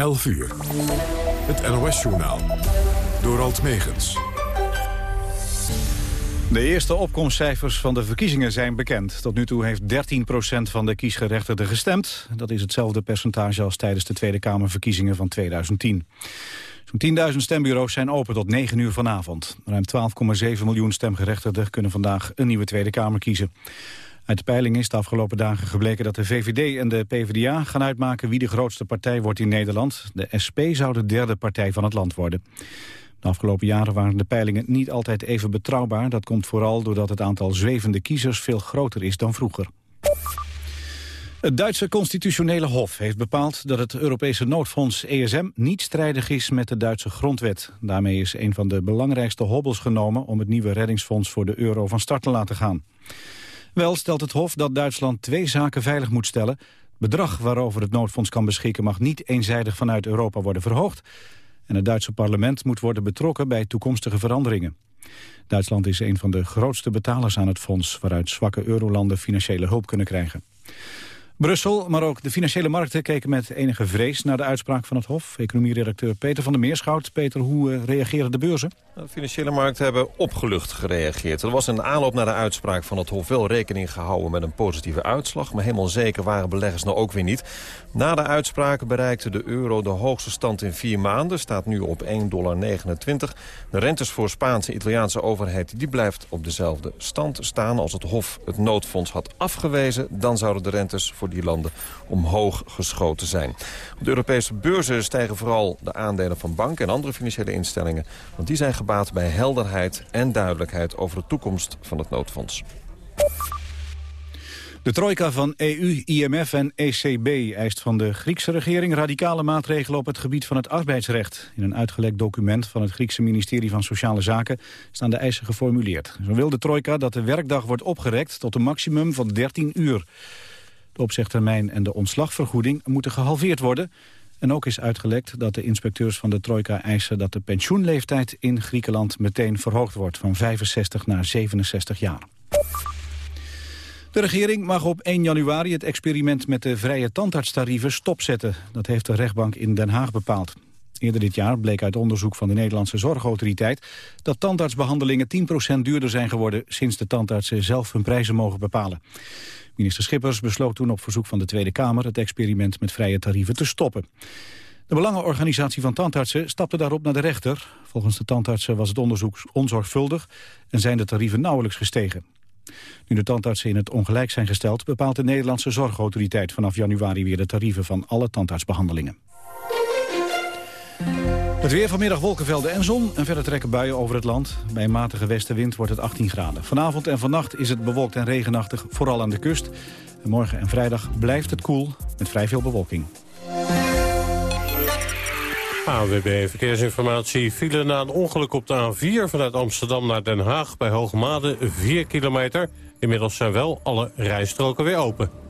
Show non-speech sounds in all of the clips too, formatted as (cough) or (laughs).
11 uur. Het NOS-journaal. Door Alt. De eerste opkomstcijfers van de verkiezingen zijn bekend. Tot nu toe heeft 13% van de kiesgerechtigden gestemd. Dat is hetzelfde percentage als tijdens de Tweede Kamerverkiezingen van 2010. Zo'n 10.000 stembureaus zijn open tot 9 uur vanavond. Ruim 12,7 miljoen stemgerechtigden kunnen vandaag een nieuwe Tweede Kamer kiezen. Uit de peiling is de afgelopen dagen gebleken dat de VVD en de PvdA gaan uitmaken wie de grootste partij wordt in Nederland. De SP zou de derde partij van het land worden. De afgelopen jaren waren de peilingen niet altijd even betrouwbaar. Dat komt vooral doordat het aantal zwevende kiezers veel groter is dan vroeger. Het Duitse constitutionele hof heeft bepaald dat het Europese noodfonds ESM niet strijdig is met de Duitse grondwet. Daarmee is een van de belangrijkste hobbels genomen om het nieuwe reddingsfonds voor de euro van start te laten gaan. Wel stelt het Hof dat Duitsland twee zaken veilig moet stellen. Het bedrag waarover het noodfonds kan beschikken mag niet eenzijdig vanuit Europa worden verhoogd. En het Duitse parlement moet worden betrokken bij toekomstige veranderingen. Duitsland is een van de grootste betalers aan het fonds... waaruit zwakke eurolanden financiële hulp kunnen krijgen. Brussel, maar ook de financiële markten keken met enige vrees naar de uitspraak van het Hof. Economieredacteur Peter van der Meerschout. Peter, hoe uh, reageren de beurzen? De financiële markten hebben opgelucht gereageerd. Er was in aanloop naar de uitspraak van het Hof wel rekening gehouden met een positieve uitslag. Maar helemaal zeker waren beleggers nou ook weer niet. Na de uitspraak bereikte de euro de hoogste stand in vier maanden. Staat nu op 1,29 dollar. De rentes voor Spaanse en Italiaanse overheid die blijft op dezelfde stand staan. Als het Hof het noodfonds had afgewezen, dan zouden de rentes voor die landen omhoog geschoten zijn. Op de Europese beurzen stijgen vooral de aandelen van banken en andere financiële instellingen. Want die zijn gebaat bij helderheid en duidelijkheid over de toekomst van het noodfonds. De trojka van EU, IMF en ECB eist van de Griekse regering radicale maatregelen op het gebied van het arbeidsrecht. In een uitgelekt document van het Griekse ministerie van Sociale Zaken staan de eisen geformuleerd. Zo wil de trojka dat de werkdag wordt opgerekt tot een maximum van 13 uur. De opzegtermijn en de ontslagvergoeding moeten gehalveerd worden. En ook is uitgelekt dat de inspecteurs van de trojka eisen dat de pensioenleeftijd in Griekenland meteen verhoogd wordt van 65 naar 67 jaar. De regering mag op 1 januari het experiment met de vrije tandartstarieven stopzetten. Dat heeft de rechtbank in Den Haag bepaald. Eerder dit jaar bleek uit onderzoek van de Nederlandse Zorgautoriteit... dat tandartsbehandelingen 10% duurder zijn geworden... sinds de tandartsen zelf hun prijzen mogen bepalen. Minister Schippers besloot toen op verzoek van de Tweede Kamer... het experiment met vrije tarieven te stoppen. De Belangenorganisatie van tandartsen stapte daarop naar de rechter. Volgens de tandartsen was het onderzoek onzorgvuldig... en zijn de tarieven nauwelijks gestegen. Nu de tandartsen in het ongelijk zijn gesteld... bepaalt de Nederlandse Zorgautoriteit vanaf januari weer de tarieven van alle tandartsbehandelingen. Het weer vanmiddag wolkenvelden en zon en verder trekken buien over het land. Bij een matige westenwind wordt het 18 graden. Vanavond en vannacht is het bewolkt en regenachtig, vooral aan de kust. En morgen en vrijdag blijft het koel met vrij veel bewolking. AWB Verkeersinformatie file na een ongeluk op de A4 vanuit Amsterdam naar Den Haag bij Hoogmade 4 kilometer. Inmiddels zijn wel alle rijstroken weer open.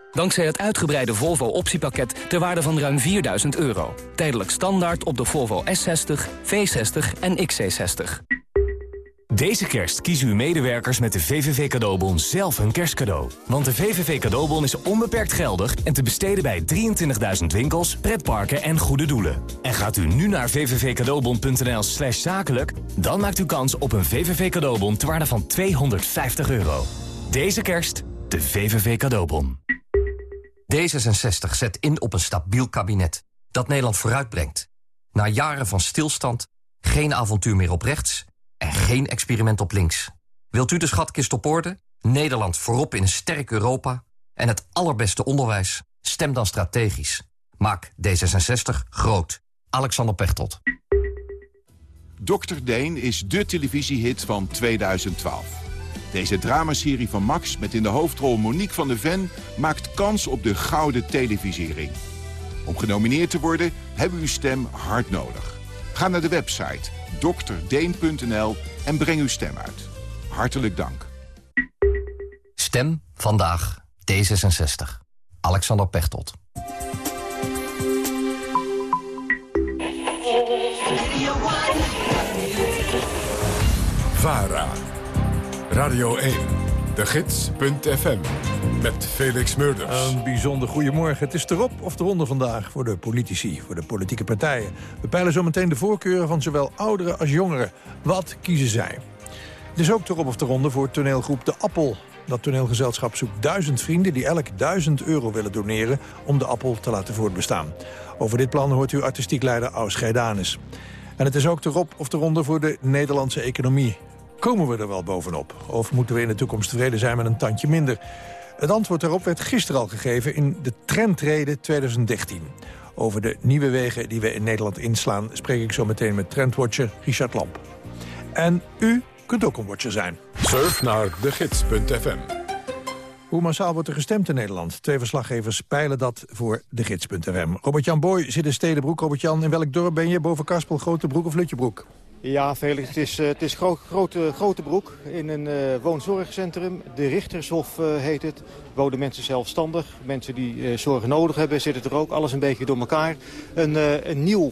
Dankzij het uitgebreide Volvo optiepakket ter waarde van ruim 4000 euro. Tijdelijk standaard op de Volvo S60, V60 en XC60. Deze kerst kiezen uw medewerkers met de VVV Cadeaubon zelf een kerstcadeau. Want de VVV Cadeaubon is onbeperkt geldig en te besteden bij 23.000 winkels, pretparken en goede doelen. En gaat u nu naar vvvcadeaubon.nl slash zakelijk... dan maakt u kans op een VVV Cadeaubon ter waarde van 250 euro. Deze kerst de VVV Cadeaubon. D66 zet in op een stabiel kabinet dat Nederland vooruitbrengt. Na jaren van stilstand, geen avontuur meer op rechts en geen experiment op links. Wilt u de schatkist op orde, Nederland voorop in een sterk Europa... en het allerbeste onderwijs? Stem dan strategisch. Maak D66 groot. Alexander Pechtold. Dr. Deen is de televisiehit van 2012. Deze dramaserie van Max met in de hoofdrol Monique van de Ven... maakt kans op de gouden televisiering. Om genomineerd te worden hebben we uw stem hard nodig. Ga naar de website drdeen.nl en breng uw stem uit. Hartelijk dank. Stem vandaag D66. Alexander Pechtold. VARA. Radio 1. De Gids.fm. Met Felix Murders. Een bijzonder goedemorgen. Het is erop of eronder vandaag voor de politici, voor de politieke partijen. We peilen zometeen de voorkeuren van zowel ouderen als jongeren. Wat kiezen zij? Het is ook erop of eronder voor toneelgroep De Appel. Dat toneelgezelschap zoekt duizend vrienden die elk duizend euro willen doneren... om De Appel te laten voortbestaan. Over dit plan hoort u artistiek leider Aus. En het is ook erop of eronder voor de Nederlandse economie. Komen we er wel bovenop? Of moeten we in de toekomst tevreden zijn met een tandje minder? Het antwoord daarop werd gisteren al gegeven in de Trendrede 2013. Over de nieuwe wegen die we in Nederland inslaan... spreek ik zo meteen met trendwatcher Richard Lamp. En u kunt ook een watcher zijn. Surf naar degids.fm. Hoe massaal wordt er gestemd in Nederland? Twee verslaggevers peilen dat voor de gids.fm. Robert-Jan Boy zit in Stedenbroek. Robert-Jan, in welk dorp ben je? Boven Kaspel, Grote Broek of Lutjebroek? Ja, Felix, het is, eh, het is gro grote, grote broek in een uh, woonzorgcentrum. De Richtershof uh, heet het. Wonen mensen zelfstandig. Mensen die zorg nodig hebben zitten er ook. Alles een beetje door elkaar. Een, een nieuw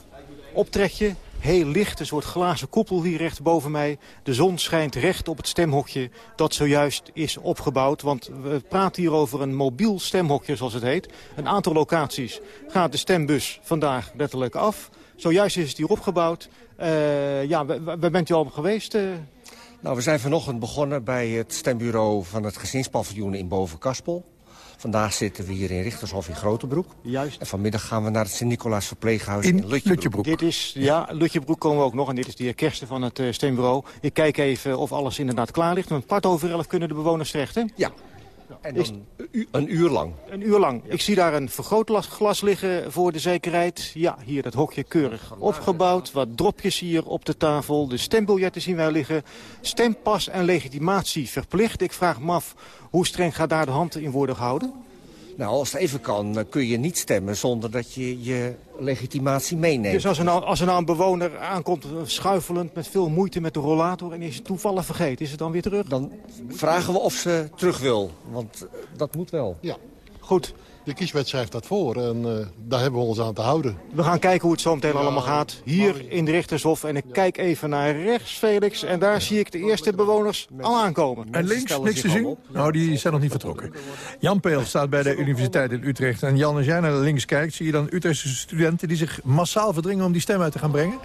optrekje. Heel licht, een soort glazen koepel hier recht boven mij. De zon schijnt recht op het stemhokje dat zojuist is opgebouwd. Want we praten hier over een mobiel stemhokje, zoals het heet. Een aantal locaties gaat de stembus vandaag letterlijk af. Zojuist is het hier opgebouwd. Uh, ja, waar bent u al geweest? Uh? Nou, we zijn vanochtend begonnen bij het stembureau van het gezinspaviljoen in Bovenkaspel. Vandaag zitten we hier in Richtershof in Grotebroek. Juist. En vanmiddag gaan we naar het Sint-Nicolaas Verpleeghuis in, in Lutjebroek. Dit is, ja, Lutjebroek komen we ook nog. En dit is de heer Kersten van het uh, stembureau. Ik kijk even of alles inderdaad klaar ligt. Want kwart over elf kunnen de bewoners terecht, hè? Ja. En dan een uur lang. Een uur lang. Ik zie daar een vergrootglas liggen voor de zekerheid. Ja, hier dat hokje keurig opgebouwd. Wat dropjes hier op de tafel. De stembiljetten zien wij liggen. Stempas en legitimatie verplicht. Ik vraag me af, hoe streng gaat daar de hand in worden gehouden? Nou, als het even kan, kun je niet stemmen zonder dat je je legitimatie meeneemt. Dus als er nou, als er nou een bewoner aankomt schuifelend met veel moeite met de rollator... en is het toevallig vergeten, is het dan weer terug? Dan vragen we of ze terug wil, want dat moet wel. Ja. Goed. De kieswet schrijft dat voor en uh, daar hebben we ons aan te houden. We gaan kijken hoe het zo meteen ja, allemaal gaat. Hier in de Richtershof. En ik kijk even naar rechts, Felix. En daar zie ik de eerste bewoners al aankomen. En links, niks te zien? Nou, die zijn nog niet vertrokken. Jan Peel staat bij de Universiteit in Utrecht. En Jan, als jij naar links kijkt, zie je dan Utrechtse studenten... die zich massaal verdringen om die stem uit te gaan brengen?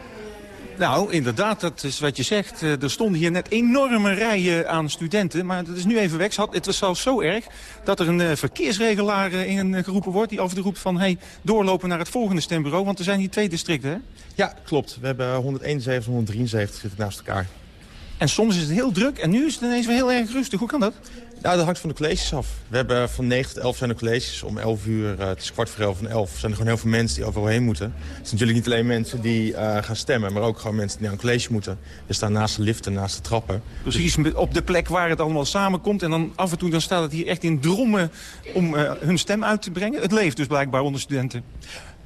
Nou, inderdaad, dat is wat je zegt. Eh, er stonden hier net enorme rijen aan studenten. Maar dat is nu even weg. Het was zelfs zo erg dat er een uh, verkeersregelaar uh, in geroepen wordt. Die over de roept van, hey, doorlopen naar het volgende stembureau. Want er zijn hier twee districten, hè? Ja, klopt. We hebben 171 173 zitten naast elkaar. En soms is het heel druk en nu is het ineens weer heel erg rustig. Hoe kan dat? Nou, dat hangt van de colleges af. We hebben van 9 tot 11 zijn de colleges. Om 11 uur, uh, het is kwart voor 11 en 11, zijn er gewoon heel veel mensen die overal heen moeten. Het is natuurlijk niet alleen mensen die uh, gaan stemmen, maar ook gewoon mensen die naar een college moeten. We staan naast de liften, naast de trappen. Precies, op de plek waar het allemaal samenkomt. En dan af en toe dan staat het hier echt in drommen om uh, hun stem uit te brengen. Het leeft dus blijkbaar onder studenten.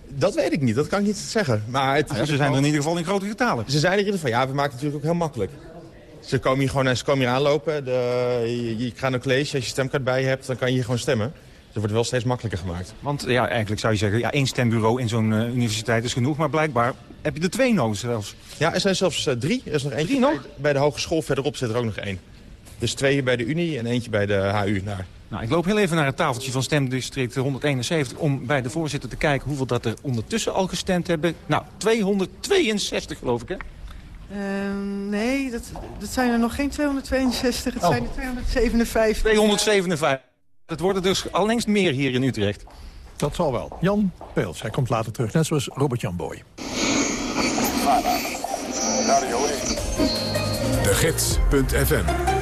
Dat weet ik niet, dat kan ik niet zeggen. Maar het, ah, ja, ze zijn er in ieder geval in grote getalen. Ze zijn er in ieder geval, ja, we maken het natuurlijk ook heel makkelijk. Ze komen hier gewoon ze komen hier aanlopen. De, je, je gaat naar college, als je stemkaart bij je hebt, dan kan je hier gewoon stemmen. Dus het wordt wel steeds makkelijker gemaakt. Want ja, eigenlijk zou je zeggen, ja, één stembureau in zo'n uh, universiteit is genoeg. Maar blijkbaar heb je er twee nodig zelfs. Ja, er zijn zelfs uh, drie. Er is nog eentje nog? Bij, bij de hogeschool verderop zit er ook nog één. Dus twee bij de Unie en eentje bij de HU. Naar. Nou, ik loop heel even naar het tafeltje van stemdistrict 171... om bij de voorzitter te kijken hoeveel dat er ondertussen al gestemd hebben. Nou, 262 geloof ik, hè? Uh, nee, dat, dat zijn er nog geen 262, het oh. zijn er 257. 257. Dat worden dus allengs meer hier in Utrecht. Dat zal wel. Jan Peels, hij komt later terug, net zoals Robert-Jan Boy. De Gids.fm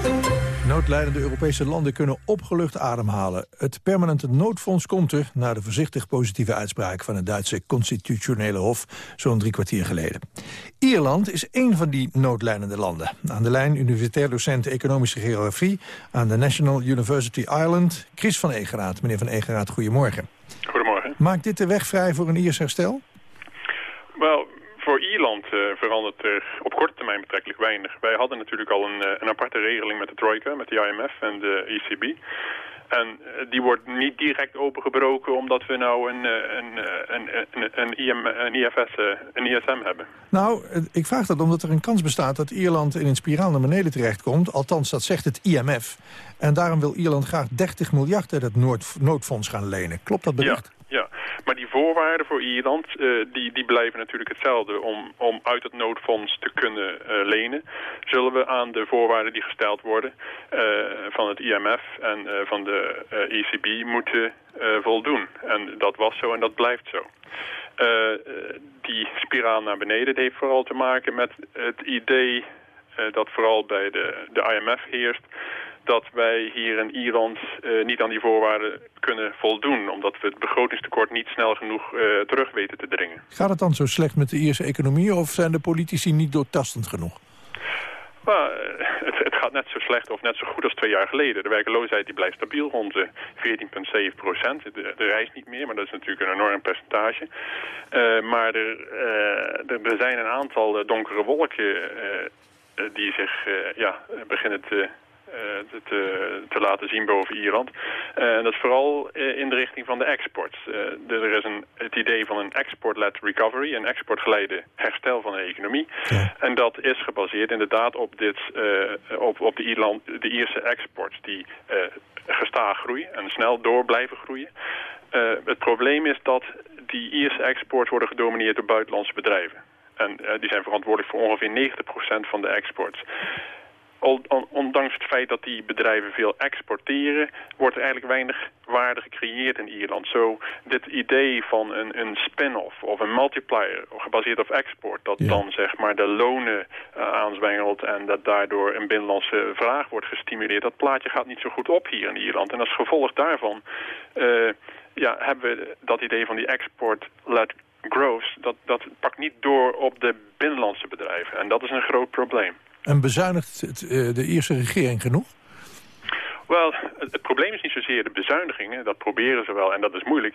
Noodlijdende Europese landen kunnen opgelucht ademhalen. Het permanente noodfonds komt er na de voorzichtig positieve uitspraak... van het Duitse constitutionele hof zo'n drie kwartier geleden. Ierland is één van die noodlijdende landen. Aan de lijn universitair docent economische geografie... aan de National University Ireland, Chris van Egeraat. Meneer van Egeraat, goedemorgen. Goedemorgen. Maakt dit de weg vrij voor een Iers herstel? Wel, voor Ierland uh, verandert er op korte termijn betrekkelijk weinig. Wij hadden natuurlijk al een, uh, een aparte regeling met de Trojka, met de IMF en de ECB. En uh, die wordt niet direct opengebroken omdat we nou een, een, een, een, een, IM, een IFS, een ISM hebben. Nou, ik vraag dat omdat er een kans bestaat dat Ierland in een spiraal naar beneden terechtkomt. Althans, dat zegt het IMF. En daarom wil Ierland graag 30 miljard uit het noodfonds gaan lenen. Klopt dat bericht? Ja. Maar die voorwaarden voor Ierland, uh, die, die blijven natuurlijk hetzelfde. Om, om uit het noodfonds te kunnen uh, lenen, zullen we aan de voorwaarden die gesteld worden uh, van het IMF en van de ECB moeten voldoen. En dat was zo en dat blijft zo. die spiraal naar beneden heeft vooral te maken met het idee dat vooral bij de, de IMF heerst dat wij hier in Ierland uh, niet aan die voorwaarden kunnen voldoen. Omdat we het begrotingstekort niet snel genoeg uh, terug weten te dringen. Gaat het dan zo slecht met de Ierse economie of zijn de politici niet doortastend genoeg? Maar, het, het, gaat net zo slecht of net zo goed als twee jaar geleden. De werkloosheid die blijft stabiel rond de 14,7 procent. De, de reis niet meer, maar dat is natuurlijk een enorm percentage. Uh, maar er, er, er, zijn een aantal donkere wolken die zich ja, beginnen te te, te, laten zien boven Ierland. En dat is vooral in de richting van de export. er is een, het idee van een export-led recovery, een exportgeleide herstel van de economie. Ja. En dat is gebaseerd inderdaad op, dit, op, op de, Ierland, de Ierse exports die gestaag groeien en snel door blijven groeien. Het probleem is dat die Ierse exports worden gedomineerd door buitenlandse bedrijven. En uh, die zijn verantwoordelijk voor ongeveer 90% van de exports ondanks het feit dat die bedrijven veel exporteren, wordt er eigenlijk weinig waarde gecreëerd in Ierland. Zo dit idee van een, een spin-off of een multiplier gebaseerd op export, dat ja. dan zeg maar de lonen uh, aanzwengelt en dat daardoor een binnenlandse vraag wordt gestimuleerd, dat plaatje gaat niet zo goed op hier in Ierland. En als gevolg daarvan uh, ja, hebben we dat idee van die export-led growth, dat, dat pakt niet door op de binnenlandse bedrijven. En dat is een groot probleem. En bezuinigt het, uh, de Ierse regering genoeg? Wel, het, het, probleem is niet zozeer de bezuinigingen, dat proberen ze wel en dat is moeilijk.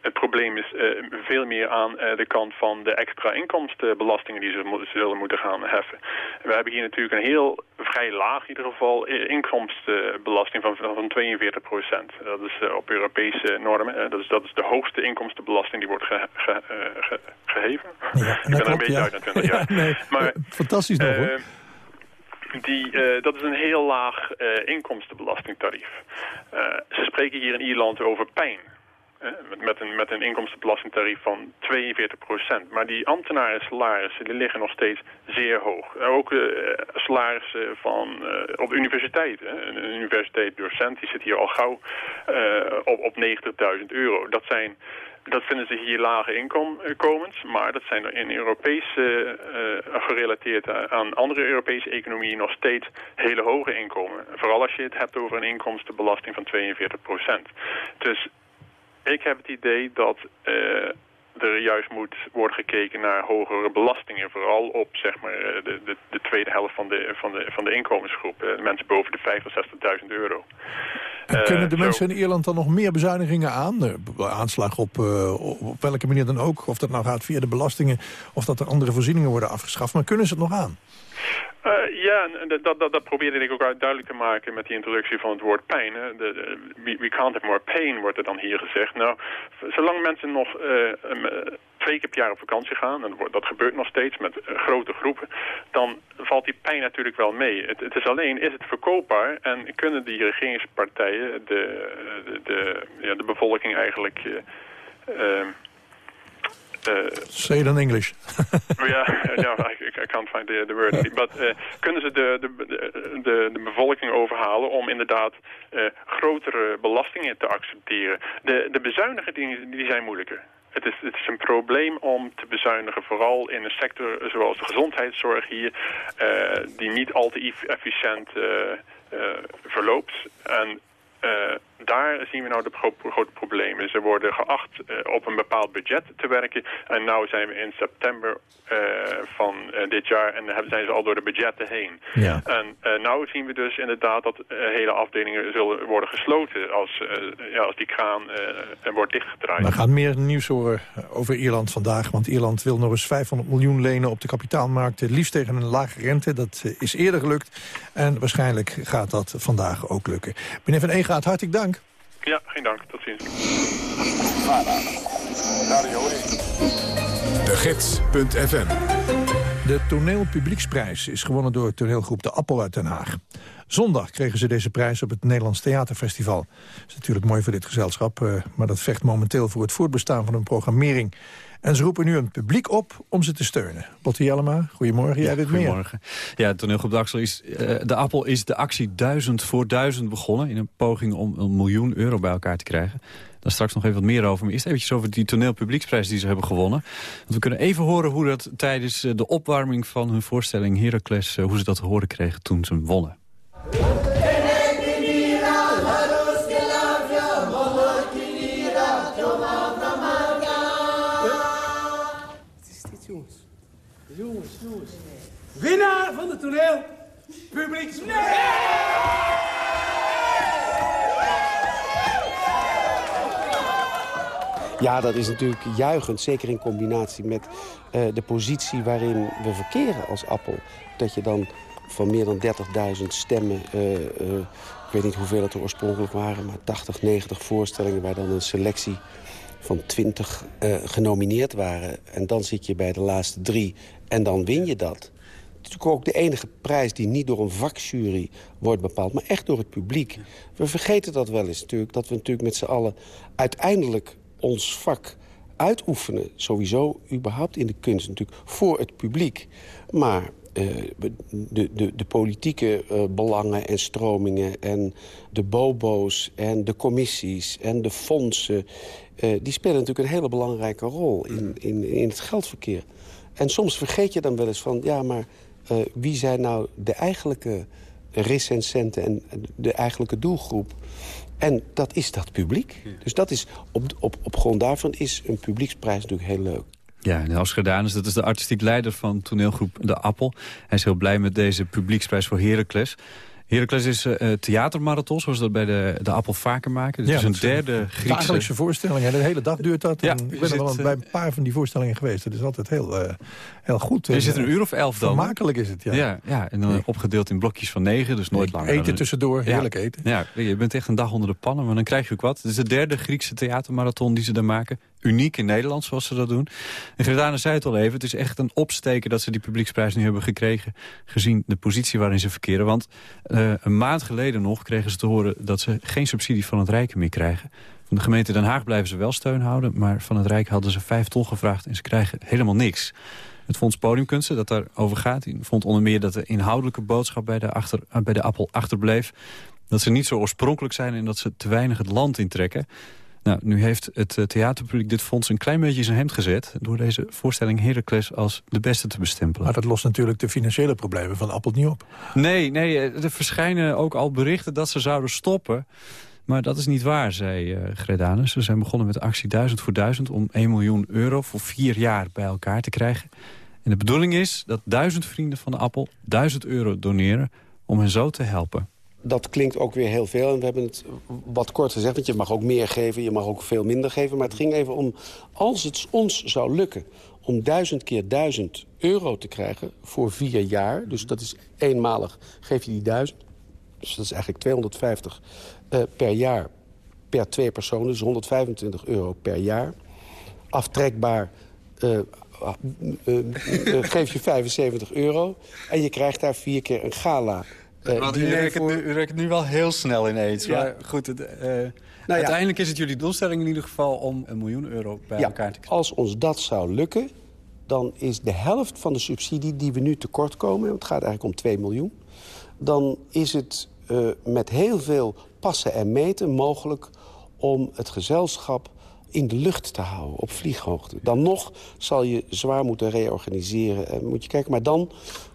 Het probleem is uh, veel meer aan uh, de kant van de extra inkomstenbelastingen die ze mo zullen moeten gaan heffen. We hebben hier natuurlijk een heel vrij laag in ieder geval inkomstenbelasting van, van 42 procent. Dat is uh, op Europese normen. dat, is, dat is de hoogste inkomstenbelasting die wordt ge, ge, ge, geheven. Ja, Ik ben er een beetje ja. uit natuurlijk. (laughs) Ja. nee, maar, fantastisch nog hoor. Die, uh, dat is een heel laag uh, inkomstenbelastingtarief. Uh, ze spreken hier in Ierland over pijn. Met, een, met een inkomstenbelastingtarief van 42 procent. Maar die ambtenaren salarissen die liggen nog steeds zeer hoog. Ook salarissen van, op de universiteit. Hè. Een universiteitsdocent die zit hier al gauw op, op 90.000 euro. Dat zijn dat vinden ze hier lage inkomens, maar dat zijn er in Europese, uh, gerelateerd aan andere Europese economieën nog steeds hele hoge inkomen. Vooral als je het hebt over een inkomstenbelasting van 42 procent. Dus ik heb het idee dat er juist moet worden gekeken naar hogere belastingen. Vooral op zeg maar, de, de, de tweede helft van de, van de, van de inkomensgroep. Uh, mensen boven de 50.000, 60.000 euro. En kunnen de mensen in Ierland dan nog meer bezuinigingen aan? Aanslag op, uh, op welke manier dan ook. Of dat nou gaat via de belastingen of dat er andere voorzieningen worden afgeschaft. Maar kunnen ze het nog aan? Uh, ja, dat, dat, dat probeerde ik ook duidelijk te maken met die introductie van het woord pijn. Hè. De, we, we can't have more pain, wordt er dan hier gezegd. Nou, zolang mensen nog uh, um, twee keer per jaar op vakantie gaan, en dat gebeurt nog steeds met grote groepen, dan valt die pijn natuurlijk wel mee. Het, het, is alleen, is het verkoopbaar en kunnen die regeringspartijen de, de, de, ja, de bevolking eigenlijk... Say it in English. (laughs) ja, ja I, I can't find the, the word. But uh, kunnen ze de, de, de, de bevolking overhalen om inderdaad uh, grotere belastingen te accepteren? De, de bezuinigingen die, die zijn moeilijker. Het is, het is een probleem om te bezuinigen, vooral in een sector zoals de gezondheidszorg hier, uh, die niet al te efficiënt uh, uh, verloopt. En daar zien we nou de grote problemen. Ze worden geacht uh, op een bepaald budget te werken. En nu zijn we in september uh, van uh, dit jaar en zijn ze al door de budgetten heen. Ja. En nu zien we dus inderdaad dat hele afdelingen zullen worden gesloten als, ja, als die kraan wordt dichtgedraaid. We gaan meer nieuws horen over Ierland vandaag. Want Ierland wil nog eens 500 miljoen lenen op de kapitaalmarkt. Liefst tegen een lage rente. Dat is eerder gelukt. En waarschijnlijk gaat dat vandaag ook lukken. Meneer Van Eegaat, hartelijk dank. Ja, geen dank. Tot ziens. De Gids.fm De toneelpublieksprijs is gewonnen door toneelgroep De Appel uit Den Haag. Zondag kregen ze deze prijs op het Nederlands Theaterfestival. Dat is natuurlijk mooi voor dit gezelschap, maar dat vecht momenteel voor het voortbestaan van hun programmering. En ze roepen nu een publiek op om ze te steunen. Botte Jellema, goedemorgen. Jij ja, goedemorgen. Ja, het toneelgroep de, Axel is, uh, de Appel is de actie duizend voor duizend begonnen... in een poging om een miljoen euro bij elkaar te krijgen. Daar straks nog even wat meer over. Maar eerst eventjes over die toneelpublieksprijs die ze hebben gewonnen. Want we kunnen even horen hoe dat tijdens de opwarming van hun voorstelling Heracles... hoe ze dat te horen kregen toen ze wonnen. Winnaar van de toneel. Publieks. Ja, dat is natuurlijk juichend. Zeker in combinatie met uh, de positie waarin we verkeren als Appel. Dat je dan van meer dan 30.000 stemmen... Uh, uh, ik weet niet hoeveel het er oorspronkelijk waren... maar 80, 90 voorstellingen waar dan een selectie van 20 uh, genomineerd waren. En dan zit je bij de laatste drie en dan win je dat. Het is natuurlijk ook de enige prijs die niet door een vakjury wordt bepaald... maar echt door het publiek. We vergeten dat wel eens natuurlijk. Dat we natuurlijk met z'n allen uiteindelijk ons vak uitoefenen. Sowieso, überhaupt in de kunst natuurlijk, voor het publiek. Maar uh, de, de, de, politieke uh, belangen en stromingen... en de bobo's en de commissies en de fondsen... Uh, die spelen natuurlijk een hele belangrijke rol in, in, in het geldverkeer. En soms vergeet je dan wel eens van... ja, maar wie zijn nou de eigenlijke recensenten en de eigenlijke doelgroep? En dat is dat publiek. Ja. Dus dat is, op, op, op grond daarvan is een publieksprijs natuurlijk heel leuk. Ja, en Als Gedanus, dat is de artistiek leider van toneelgroep De Appel. Hij is heel blij met deze publieksprijs voor Heracles. Heracles is uh, theatermarathon, zoals we dat bij de, de Appel vaker maken. Het ja, is een derde Griekse... Dagelijkse voorstelling. De hele dag duurt dat. Ja, ik ben er wel bij een paar van die voorstellingen geweest. Dat is altijd heel, uh, heel goed. Je zit een uur of elf dan. Makkelijk is het, ja. Ja, ja en dan opgedeeld in blokjes van negen, dus nooit langer. Eten tussendoor, heerlijk ja, eten. Ja, je bent echt een dag onder de pannen, maar dan krijg je ook wat. Het is de derde Griekse theatermarathon die ze daar maken. Uniek in Nederland, zoals ze dat doen. En Gredane zei het al even, het is echt een opsteken dat ze die publieksprijs nu hebben gekregen. Gezien de positie waarin ze verkeren. Want uh, een maand geleden nog kregen ze te horen dat ze geen subsidie van het Rijk meer krijgen. Van de gemeente Den Haag blijven ze wel steun houden. Maar van het Rijk hadden ze vijf ton gevraagd en ze krijgen helemaal niks. Het Fonds Podiumkunsten, dat daarover gaat, vond onder meer dat de inhoudelijke boodschap bij de, achter, bij de appel achterbleef. Dat ze niet zo oorspronkelijk zijn en dat ze te weinig het land intrekken. Nou, nu heeft het theaterpubliek dit fonds een klein beetje in zijn hemd gezet... door deze voorstelling Heracles als de beste te bestempelen. Maar dat lost natuurlijk de financiële problemen van Appel niet op. Nee, nee, er verschijnen ook al berichten dat ze zouden stoppen... Maar dat is niet waar, zei uh, Gredanus. Ze zijn begonnen met actie 1000 voor 1000 om 1 miljoen euro voor vier jaar bij elkaar te krijgen. En de bedoeling is dat duizend vrienden van de Appel 1000 euro doneren om hen zo te helpen dat klinkt ook weer heel veel. En we hebben het wat kort gezegd, want je mag ook meer geven... je mag ook veel minder geven. Maar het ging even om, als het ons zou lukken... om duizend keer duizend euro te krijgen voor vier jaar... dus dat is eenmalig, geef je die duizend. Dus dat is eigenlijk 250 uh, per jaar per twee personen. Dus 125 euro per jaar. Aftrekbaar... Uh, uh, geef je 75 euro en je krijgt daar vier keer een gala uh, u, rekent nu, u rekent nu wel heel snel ineens. Ja. Maar goed, het, uh, ja. Uiteindelijk is het jullie doelstelling in ieder geval om een miljoen euro bij Ja, elkaar te krijgen. als ons dat zou lukken, dan is de helft van de subsidie die we nu tekort komen... en het gaat eigenlijk om 2 miljoen... dan is het eh, met heel veel passen en meten mogelijk om het gezelschap in de lucht te houden, op vlieghoogte. Dan nog zal je zwaar moeten reorganiseren. En moet je kijken, maar dan,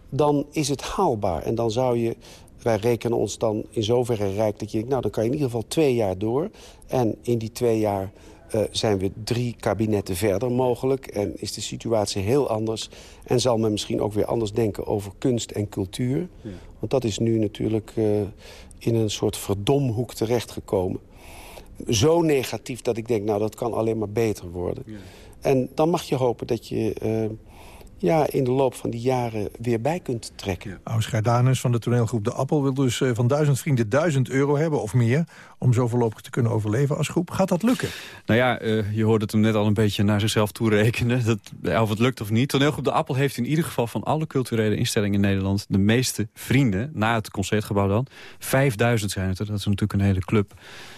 dan is het haalbaar. En dan zou je, wij rekenen ons dan in zoverre rijk dat je denkt... nou, dan kan je in ieder geval twee jaar door. En in die twee jaar eh, zijn we drie kabinetten verder mogelijk. En is de situatie heel anders. En zal men misschien ook weer anders denken over kunst en cultuur. Want dat is nu natuurlijk eh, in een soort verdomhoek terechtgekomen. Zo negatief dat ik denk, nou, dat kan alleen maar beter worden. En dan mag je hopen dat je eh, ja, in de loop van die jaren weer bij kunt trekken. Oscar Danus van de toneelgroep De Appel wil dus eh, van duizend vrienden duizend euro hebben of meer... om zo voorlopig te kunnen overleven als groep. Gaat dat lukken? Nou ja, eh, je hoorde het hem net al een beetje naar zichzelf toerekenen. Dat, of het lukt of niet. Toneelgroep De Appel heeft in ieder geval van alle culturele instellingen in Nederland... de meeste vrienden, na het Concertgebouw dan. 5000 zijn het er, dat is natuurlijk een hele club.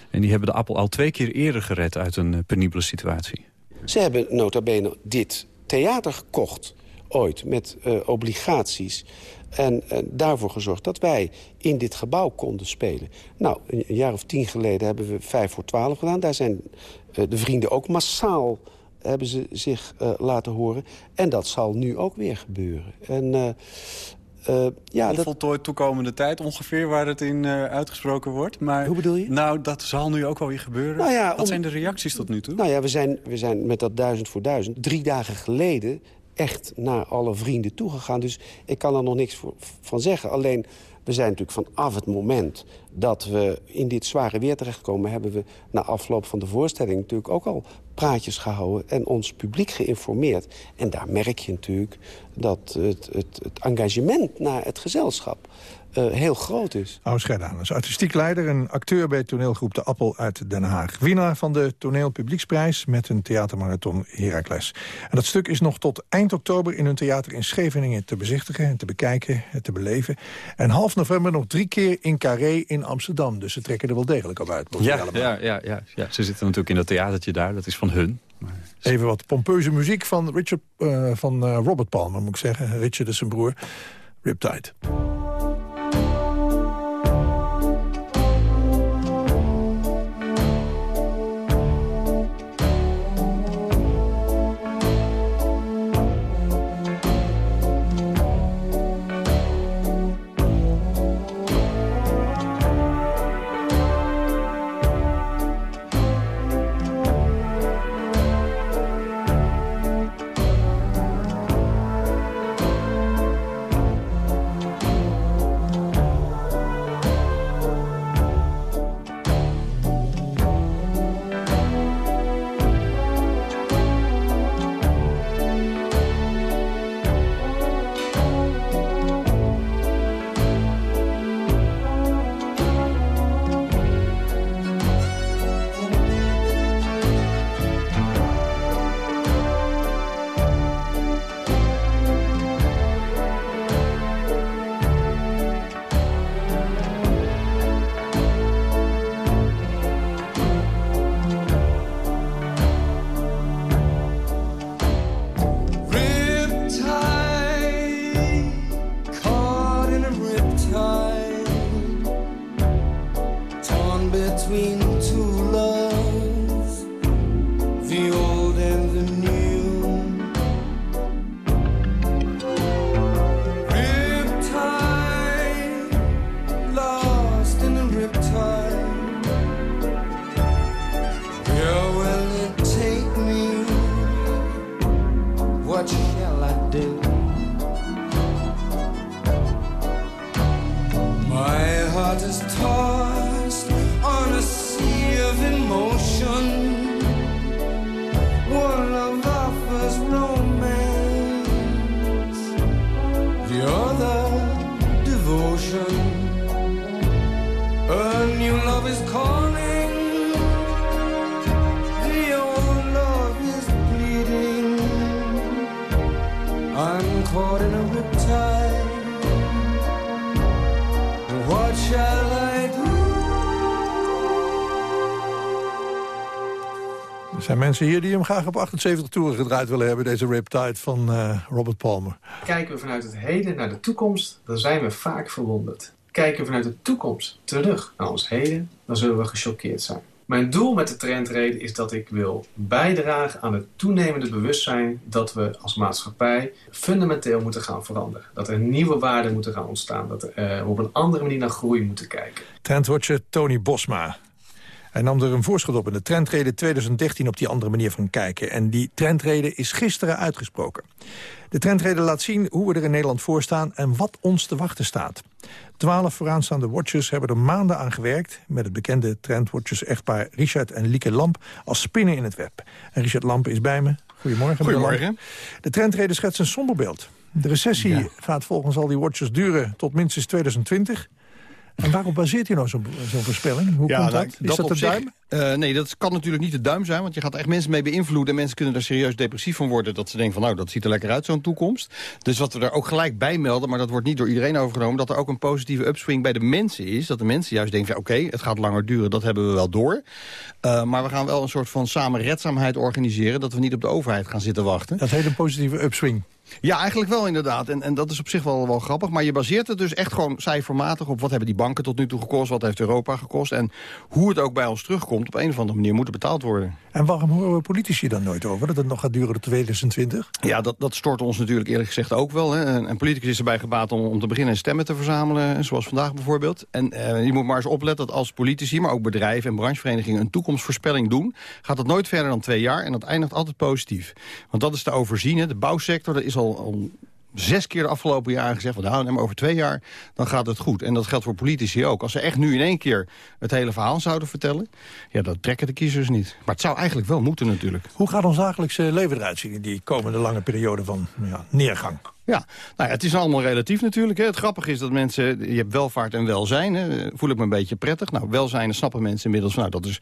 En die hebben De Appel al twee keer eerder gered uit een eh, penibele situatie. Ze hebben nota bene dit theater gekocht, ooit, met eh, obligaties. En eh, daarvoor gezorgd dat wij in dit gebouw konden spelen. Nou, een, jaar of tien geleden hebben we vijf voor twaalf gedaan. Daar zijn eh, de vrienden ook massaal hebben ze zich laten horen. En dat zal nu ook weer gebeuren. En ja, Een voltooid toekomende tijd ongeveer waar het in uitgesproken wordt. Maar, Hoe bedoel je? Nou, dat zal nu ook wel weer gebeuren. Nou ja, Wat om- zijn de reacties tot nu toe? Nou ja, we zijn, we zijn met dat duizend voor duizend drie dagen geleden echt naar alle vrienden toegegaan. Dus ik kan er nog niks van zeggen. Alleen, we zijn natuurlijk vanaf het moment dat we in dit zware weer terechtkomen... hebben we na afloop van de voorstelling natuurlijk ook al praatjes gehouden... en ons publiek geïnformeerd. En daar merk je natuurlijk dat het, het, het engagement naar het gezelschap eh, heel groot is. Oscar Danus, artistiek leider en acteur bij toneelgroep De Appel uit Den Haag. Winnaar van de Toneelpublieksprijs met een theatermarathon Heracles. En dat stuk is nog tot eind oktober in hun theater in Scheveningen te bezichtigen... en te bekijken en te beleven. En half november nog drie keer in Carré in Amsterdam. Dus ze trekken er wel degelijk op uit. Ja, ja, ja, ja, ja, ze zitten natuurlijk in dat theatertje daar. Dat is van hun. Even wat pompeuze muziek van, Richard, eh, van eh, Robert Palmer, moet ik zeggen. Richard is zijn broer. Riptide. Riptide, devotion. A new love is calling, the old love is bleeding. I'm caught in a riptide. Zijn mensen hier die hem graag op 78 toeren gedraaid willen hebben... deze Riptide van uh, Robert Palmer. Kijken we vanuit het heden naar de toekomst, dan zijn we vaak verwonderd. Kijken we vanuit de toekomst terug naar ons heden, dan zullen we gechoqueerd zijn. Mijn doel met de trendreden is dat ik wil bijdragen aan het toenemende bewustzijn dat we als maatschappij fundamenteel moeten gaan veranderen. Dat er nieuwe waarden moeten gaan ontstaan. Dat we uh, op een andere manier naar groei moeten kijken. Trendwatcher Tony Bosma. Hij nam er een voorschot op in de trendreden 2013 op die andere manier van kijken. En die trendreden is gisteren uitgesproken. De trendreden laat zien hoe we er in Nederland voor staan en wat ons te wachten staat. Twaalf vooraanstaande watchers hebben er maanden aan gewerkt... met het bekende trendwatchers-echtpaar Richard en Lieke Lamp... als spinnen in het web. En Richard Lamp is bij me. Goedemorgen. Goedemorgen. De trendreden schetst een somber beeld. De recessie gaat volgens al die watchers duren tot minstens 2020... En waarom baseert u nou zo'n zo voorspelling? Hoe komt dat? Is dat, de duim? Uh, nee, dat kan natuurlijk niet de duim zijn, want je gaat echt mensen mee beïnvloeden. En mensen kunnen er serieus depressief van worden. Dat ze denken van nou, dat ziet er lekker uit, zo'n toekomst. Dus wat we er ook gelijk bij melden, maar dat wordt niet door iedereen overgenomen... dat er ook een positieve upswing bij de mensen is. Dat de mensen juist denken, oké, het gaat langer duren, dat hebben we wel door. Uh, maar we gaan wel een soort van samenredzaamheid organiseren... dat we niet op de overheid gaan zitten wachten. Dat heet een positieve upswing. Ja, eigenlijk wel inderdaad. En, en dat is op zich wel, wel grappig. Maar je baseert het dus echt gewoon cijfermatig op... wat hebben die banken tot nu toe gekost, wat heeft Europa gekost... en hoe het ook bij ons terugkomt, op een of andere manier moet het betaald worden. En waarom horen we politici dan nooit over? Dat het nog gaat duren tot 2020? Ja, dat, dat stort ons natuurlijk eerlijk gezegd ook wel. Hè. En, en politicus is erbij gebaat om, om te beginnen stemmen te verzamelen... zoals vandaag bijvoorbeeld. En uh, je moet maar eens opletten dat als politici... maar ook bedrijven en brancheverenigingen een toekomstvoorspelling doen... gaat dat nooit verder dan twee jaar en dat eindigt altijd positief. Want dat is te overzien. Hè. De bouwsector dat is al, al zes keer de afgelopen jaren gezegd... van nou, maar over twee jaar, dan gaat het goed. En dat geldt voor politici ook. Als ze echt nu in één keer het hele verhaal zouden vertellen... ja, dat trekken de kiezers niet. Maar het zou eigenlijk wel moeten natuurlijk. Hoe gaat ons dagelijkse leven eruit zien... in die komende lange periode van ja, neergang? Ja, nou ja, het is allemaal relatief natuurlijk. Hè. Het grappige is dat mensen, je hebt welvaart en welzijn. Hè. Voel ik me een beetje prettig. Nou, welzijn snappen mensen inmiddels. Nou, dat is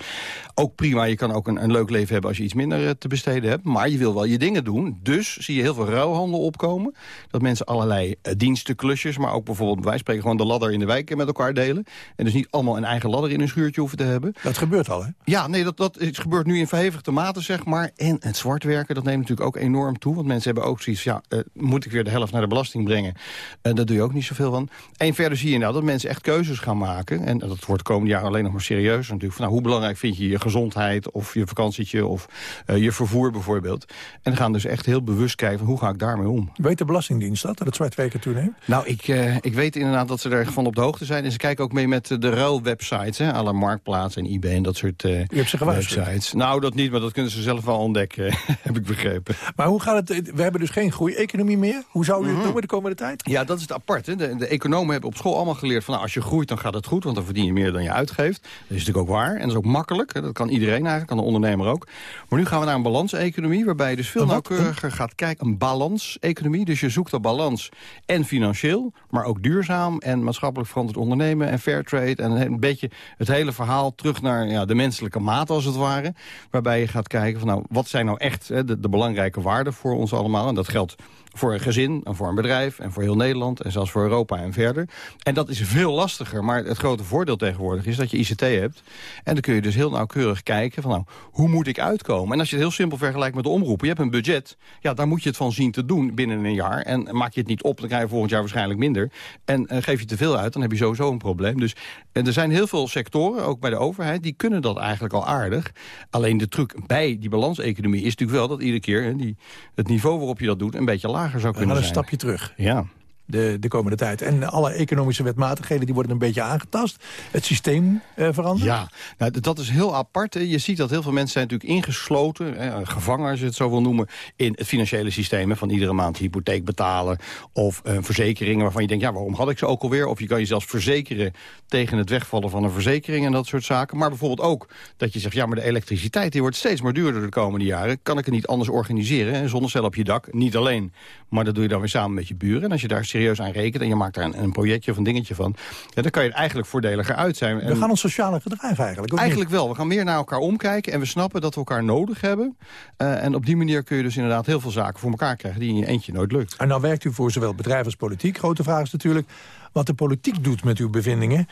ook prima. Je kan ook een, een leuk leven hebben als je iets minder eh, te besteden hebt. Maar je wil wel je dingen doen. Dus zie je heel veel ruilhandel opkomen. Dat mensen allerlei uh, diensten, klusjes, maar ook bijvoorbeeld, wij spreken gewoon de ladder in de wijk met elkaar delen. En dus niet allemaal een eigen ladder in een schuurtje hoeven te hebben. Dat gebeurt al, hè? Ja, nee, dat, dat is, gebeurt nu in verhevigde mate, zeg maar. En het zwart werken, dat neemt natuurlijk ook enorm toe. Want mensen hebben ook zoiets, ja, uh, moet ik weer de helft naar de belasting brengen. Uh, daar doe je ook niet zoveel van. En verder zie je nou dat mensen echt keuzes gaan maken. En dat wordt de komende jaren alleen nog maar serieus natuurlijk. Van, nou, hoe belangrijk vind je je gezondheid of je vakantietje of uh, je vervoer bijvoorbeeld. En gaan dus echt heel bewust kijken van hoe ga ik daarmee om. Weet de Belastingdienst dat, dat het toeneemt? Nou, ik, uh, ik weet inderdaad dat ze er van op de hoogte zijn. En ze kijken ook mee met de ruilwebsites, hè, alle Marktplaats en eBay en dat soort uh, hebt ze websites. Nou, dat niet, maar dat kunnen ze zelf wel ontdekken, (laughs) heb ik begrepen. Maar hoe gaat het, we hebben dus geen groei-economie meer. Hoe zou u het -hmm. doen de komende tijd? Ja, dat is het apart. Hè. De, de, economen hebben op school allemaal geleerd van... Nou, als je groeit, dan gaat het goed, want dan verdien je meer dan je uitgeeft. Dat is natuurlijk ook waar. En dat is ook makkelijk. Hè. Dat kan iedereen eigenlijk, kan de ondernemer ook. Maar nu gaan we naar een balanseconomie... waarbij je dus veel nauwkeuriger gaat kijken. Een balanseconomie. Dus je zoekt op balans en financieel, maar ook duurzaam... en maatschappelijk verantwoord ondernemen en fair trade... en een beetje het hele verhaal terug naar ja, de menselijke maat, als het ware. Waarbij je gaat kijken van, nou, wat zijn nou echt hè, de, de belangrijke waarden voor ons allemaal. En dat geldt voor een gezin en voor een bedrijf en voor heel Nederland en zelfs voor Europa en verder. En dat is veel lastiger, maar het grote voordeel tegenwoordig is dat je ICT hebt. En dan kun je dus heel nauwkeurig kijken van nou, hoe moet ik uitkomen? En als je het heel simpel vergelijkt met de omroepen, je hebt een budget, ja, daar moet je het van zien te doen binnen een jaar. En maak je het niet op, dan krijg je volgend jaar waarschijnlijk minder. En uh, geef je te veel uit, dan heb je sowieso een probleem. Dus en er zijn heel veel sectoren, ook bij de overheid, die kunnen dat eigenlijk al aardig. Alleen de truc bij die balanseconomie is natuurlijk wel dat iedere keer die, het niveau waarop je dat doet een beetje lager zou kunnen zijn. een stapje terug. Ja de, de komende tijd. En alle economische wetmatigheden die worden een beetje aangetast. Het systeem uh, verandert. Ja, nou, dat is heel apart. Je ziet dat heel veel mensen zijn natuurlijk ingesloten... Eh, gevangen, als je het zo wil noemen... in het financiële systeem. Van iedere maand hypotheek betalen. Of uh, verzekeringen waarvan je denkt... ja, waarom had ik ze ook alweer? Of je kan je zelfs verzekeren tegen het wegvallen van een verzekering... en dat soort zaken. Maar bijvoorbeeld ook dat je zegt... ja, maar de elektriciteit die wordt steeds maar duurder de komende jaren. Kan ik het niet anders organiseren? Een zonnecel op je dak, niet alleen. Maar dat doe je dan weer samen met je buren. En als je daar serieus aan rekent en je maakt daar een, een projectje of een dingetje van... Ja, dan kan je er eigenlijk voordeliger uit zijn. We gaan ons sociale gedrag eigenlijk. Eigenlijk wel. We gaan meer naar elkaar omkijken en we snappen dat we elkaar nodig hebben. Uh, en op die manier kun je dus inderdaad heel veel zaken voor elkaar krijgen... die in je eentje nooit lukt. En nou werkt u voor zowel bedrijf als politiek. Grote vraag is natuurlijk wat de politiek doet met uw bevindingen.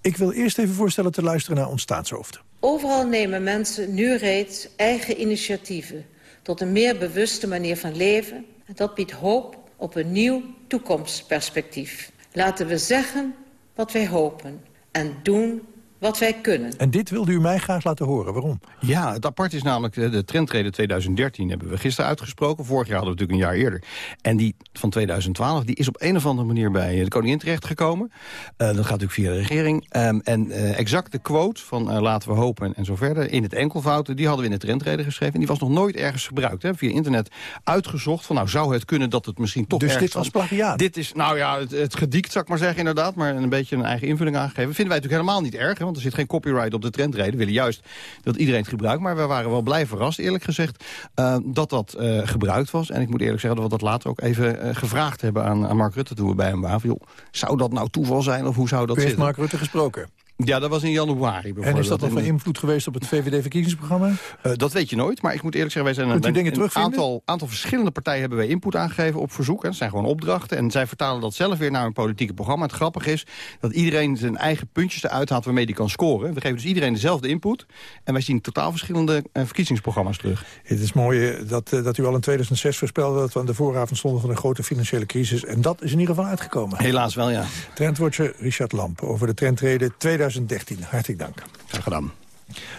Ik wil eerst even voorstellen te luisteren naar ons staatshoofd. Overal nemen mensen nu reeds eigen initiatieven tot een meer bewuste manier van leven. En dat biedt hoop op een nieuw toekomstperspectief. Laten we zeggen wat wij hopen en doen wat wij kunnen. En dit wilde u mij graag laten horen. Waarom? Ja, het apart is namelijk eh, de trendreden 2013 hebben we gisteren uitgesproken. Vorig jaar hadden we natuurlijk een jaar eerder. En die van 2012 die is op een of andere manier bij de koningin terechtgekomen. Uh, dat gaat natuurlijk via de regering. Um, en uh, exact de quote van uh, laten we hopen en zo verder in het enkelvoud... die hadden we in de trendreden geschreven. En die was nog nooit ergens gebruikt. Hè? Via internet uitgezocht van nou zou het kunnen dat het misschien toch Dus dit was plagiaat? Dit is nou ja het, het gediekt, zou ik maar zeggen inderdaad. Maar een beetje een eigen invulling aangegeven. Vinden wij natuurlijk helemaal niet erg. Hè? Want er zit geen copyright op de trendreden. We willen juist dat iedereen het gebruikt. Maar we waren wel blij verrast, eerlijk gezegd, uh, dat dat uh, gebruikt was. En ik moet eerlijk zeggen dat we dat later ook even uh, gevraagd hebben aan, aan Mark Rutte toen we bij hem waren. Van, joh, zou dat nou toeval zijn of hoe zou dat heeft zitten? Mark Rutte gesproken? Ja, dat was in januari En is dat nog van invloed geweest op het VVD-verkiezingsprogramma? Uh, dat weet je nooit, maar ik moet eerlijk zeggen... wij zijn Kunt een, een aantal, aantal verschillende partijen hebben wij input aangegeven op verzoek. Hè. Dat zijn gewoon opdrachten en zij vertalen dat zelf weer naar een politieke programma. Het grappige is dat iedereen zijn eigen puntjes eruit haalt waarmee die kan scoren. We geven dus iedereen dezelfde input en wij zien totaal verschillende uh, verkiezingsprogramma's terug. Het is mooi uh, dat, dat u al in 2006 voorspelde dat we aan de vooravond stonden van een grote financiële crisis. En dat is in ieder geval uitgekomen. Helaas wel, ja. Trendwatcher Richard Lamp over de trendreden 2013. Hartelijk dank. Graag gedaan.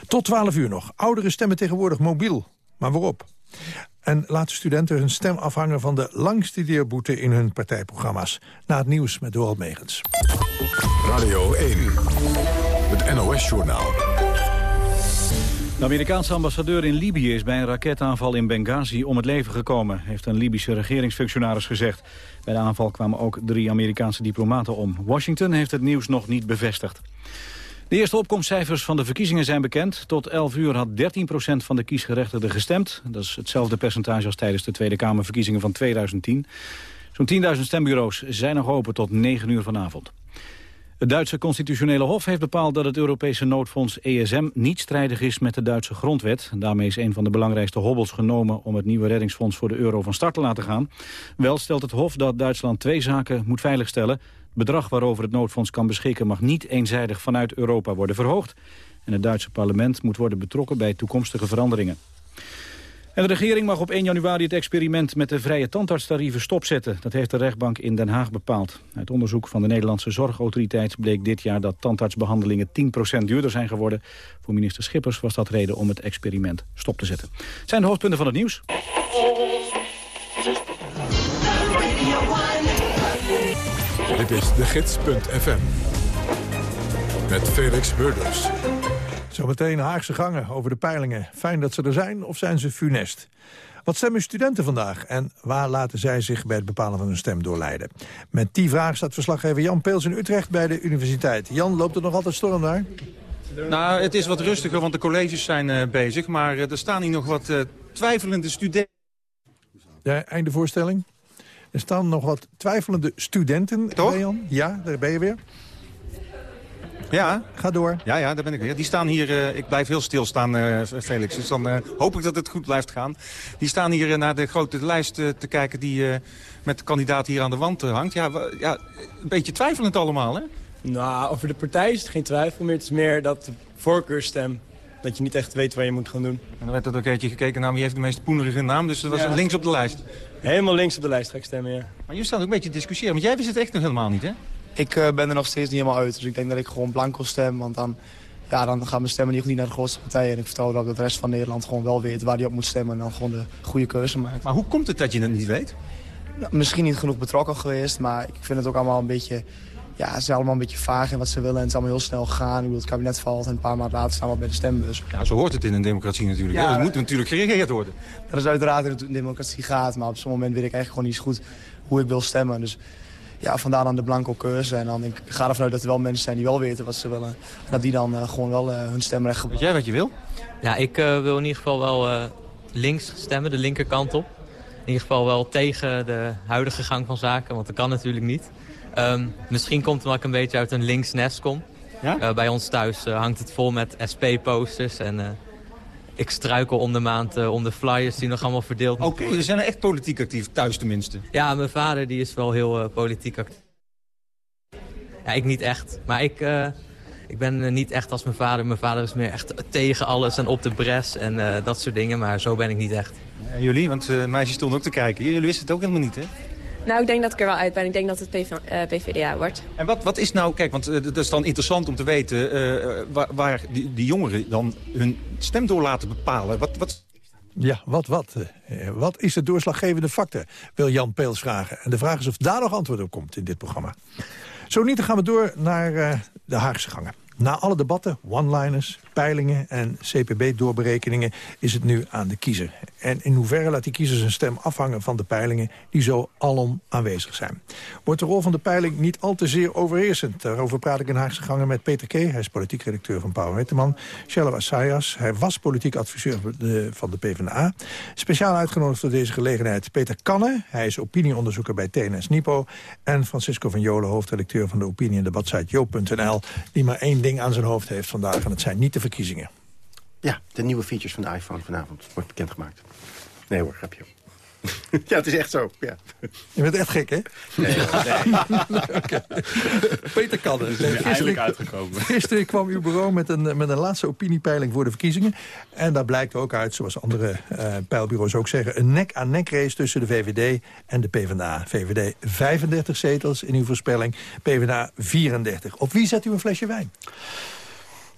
Tot 12 uur nog. Ouderen stemmen tegenwoordig mobiel. Maar waarop? En laten studenten hun stem afhangen van de langstudeerboete in hun partijprogramma's. Na het nieuws met Dorald Megens. Radio 1, het NOS-journaal. De Amerikaanse ambassadeur in Libië is bij een raketaanval in Benghazi om het leven gekomen, heeft een Libische regeringsfunctionaris gezegd. Bij de aanval kwamen ook drie Amerikaanse diplomaten om. Washington heeft het nieuws nog niet bevestigd. De eerste opkomstcijfers van de verkiezingen zijn bekend. Tot 11 uur had 13% van de kiesgerechtigden gestemd. Dat is hetzelfde percentage als tijdens de Tweede Kamerverkiezingen van 2010. Zo'n 10.000 stembureaus zijn nog open tot 9 uur vanavond. Het Duitse constitutionele hof heeft bepaald dat het Europese noodfonds ESM niet strijdig is met de Duitse grondwet. Daarmee is een van de belangrijkste hobbels genomen om het nieuwe reddingsfonds voor de euro van start te laten gaan. Wel stelt het hof dat Duitsland twee zaken moet veiligstellen. Het bedrag waarover het noodfonds kan beschikken mag niet eenzijdig vanuit Europa worden verhoogd. En het Duitse parlement moet worden betrokken bij toekomstige veranderingen. En de regering mag op 1 januari het experiment met de vrije tandartstarieven stopzetten. Dat heeft de rechtbank in Den Haag bepaald. Uit onderzoek van de Nederlandse Zorgautoriteit bleek dit jaar dat tandartsbehandelingen 10% duurder zijn geworden. Voor minister Schippers was dat reden om het experiment stop te zetten. Zijn de hoofdpunten van het nieuws. Dit is de gids.fm. Met Felix Murders. Zometeen Haagse gangen over de peilingen. Fijn dat ze er zijn of zijn ze funest? Wat stemmen studenten vandaag en waar laten zij zich bij het bepalen van hun stem doorleiden? Met die vraag staat verslaggever Jan Peels in Utrecht bij de universiteit. Jan, loopt er nog altijd storm daar? Nou, het is wat rustiger, want de colleges zijn uh, bezig. Maar uh, er staan hier nog wat uh, twijfelende studenten. Ja, einde voorstelling. Er staan nog wat twijfelende studenten. Toch? Jan. Ja, daar ben je weer. Ja. Ga door. Ja, ja, daar ben ik weer. Die staan hier, uh, ik blijf heel stilstaan, uh, Felix. Dus dan uh, hoop ik dat het goed blijft gaan. Die staan hier naar de grote lijst te kijken die met de kandidaat hier aan de wand hangt. Ja, ja, een beetje twijfelend allemaal, hè? Nou, over de partij is het geen twijfel meer. Het is meer dat de voorkeurstem, dat je niet echt weet waar je moet gaan doen. En dan werd er ook een keertje gekeken naar wie heeft de meest poenerige naam. Dus dat was Ja. links op de lijst. Helemaal links op de lijst ga ik stemmen, ja. Maar je staat ook een beetje te discussiëren, want jij wist het echt nog helemaal niet, hè? Ik eh, ben er nog steeds niet helemaal uit. Dus ik denk dat ik gewoon blanco stem. Want dan, ja, dan gaat mijn stemmen niet naar de grootste partijen. En ik vertrouw dat de rest van Nederland gewoon wel weet waar die op moet stemmen. En dan gewoon de goede keuze maakt. Maar hoe komt het dat je dat niet weet? Nou, misschien niet genoeg betrokken geweest. Maar ik vind het ook allemaal een beetje... Ja, ze zijn allemaal een beetje vaag in wat ze willen. En het is allemaal heel snel gegaan. Ik bedoel, het kabinet valt en een paar maanden later staan we bij de stembus. Ja, zo hoort het in een democratie natuurlijk. Ja, er moet natuurlijk gereageerd worden. Dat is uiteraard hoe de democratie gaat. Maar op zo'n moment weet ik eigenlijk gewoon niet goed hoe ik wil stemmen. Dus ja, vandaar dan de blanco keuze. En dan ik ga ervan uit dat er wel mensen zijn die wel weten wat ze willen. En dat die dan uh, gewoon wel uh, hun stemrecht gebruiken. Weet jij wat je wil? Ja, ik uh, wil in ieder geval wel uh, links stemmen, de linkerkant op. In ieder geval wel tegen de huidige gang van zaken, want dat kan natuurlijk niet. Um, misschien komt het omdat ik een beetje uit een links nest kom. Ja? Uh, bij ons thuis hangt het vol met SP-posters en ik struikel om de maand om de flyers die nog allemaal verdeeld Oké, okay, we zijn echt politiek actief, thuis tenminste. Ja, mijn vader die is wel heel politiek actief. Ja, ik niet echt. Maar ik, uh, Ik ben eh, niet echt als mijn vader. Mijn vader is meer echt tegen alles en op de bres en eh, dat soort dingen. Maar zo ben ik niet echt. Jullie, want eh, meisjes stonden ook te kijken. Jullie wisten het ook helemaal niet, hè? Nou, ik denk dat ik er wel uit ben. Ik denk dat het PV, eh, PVDA wordt. En wat, wat is nou, kijk, want eh, dat is dan interessant om te weten... eh, waar, waar die, die jongeren dan hun stem door laten bepalen. Wat, wat... Ja, wat, wat? eh, wat is de doorslaggevende factor? Wil Jan Peels vragen. En de vraag is of daar nog antwoord op komt in dit programma. Zo niet, dan gaan we door naar eh, de Haagse gangen. Na alle debatten, one-liners, peilingen en CPB-doorberekeningen... is het nu aan de kiezer. En in hoeverre laat die kiezer zijn stem afhangen van de peilingen... die zo alom aanwezig zijn. Wordt de rol van de peiling niet al te zeer overheersend? Daarover praat ik in Haagse gangen met Peter K. Hij is politiek redacteur van Pauw Witteman. Shello Assayas, hij was politiek adviseur van de, PvdA. Speciaal uitgenodigd voor deze gelegenheid Peter Kanne. Hij is opinieonderzoeker bij TNS Nipo. En Francisco van Jolen, hoofdredacteur van de opinie- en debatsite joop.nl... die maar één ding aan zijn hoofd heeft vandaag en het zijn niet de verkiezingen. Ja, de nieuwe features van de iPhone vanavond wordt bekendgemaakt. Nee hoor, grapje. (laughs) ja, het is echt zo, ja. Je bent echt gek, hè? Nee, (laughs) Oké. Peter Kanne. eindelijk uitgekomen. Gisteren kwam uw bureau met een, met een laatste opiniepeiling voor de verkiezingen. En daar blijkt ook uit, zoals andere eh, peilbureaus ook zeggen... een nek-aan-nek race tussen de VVD en de PvdA. VVD 35 zetels in uw voorspelling, PvdA 34. Op wie zet u een flesje wijn?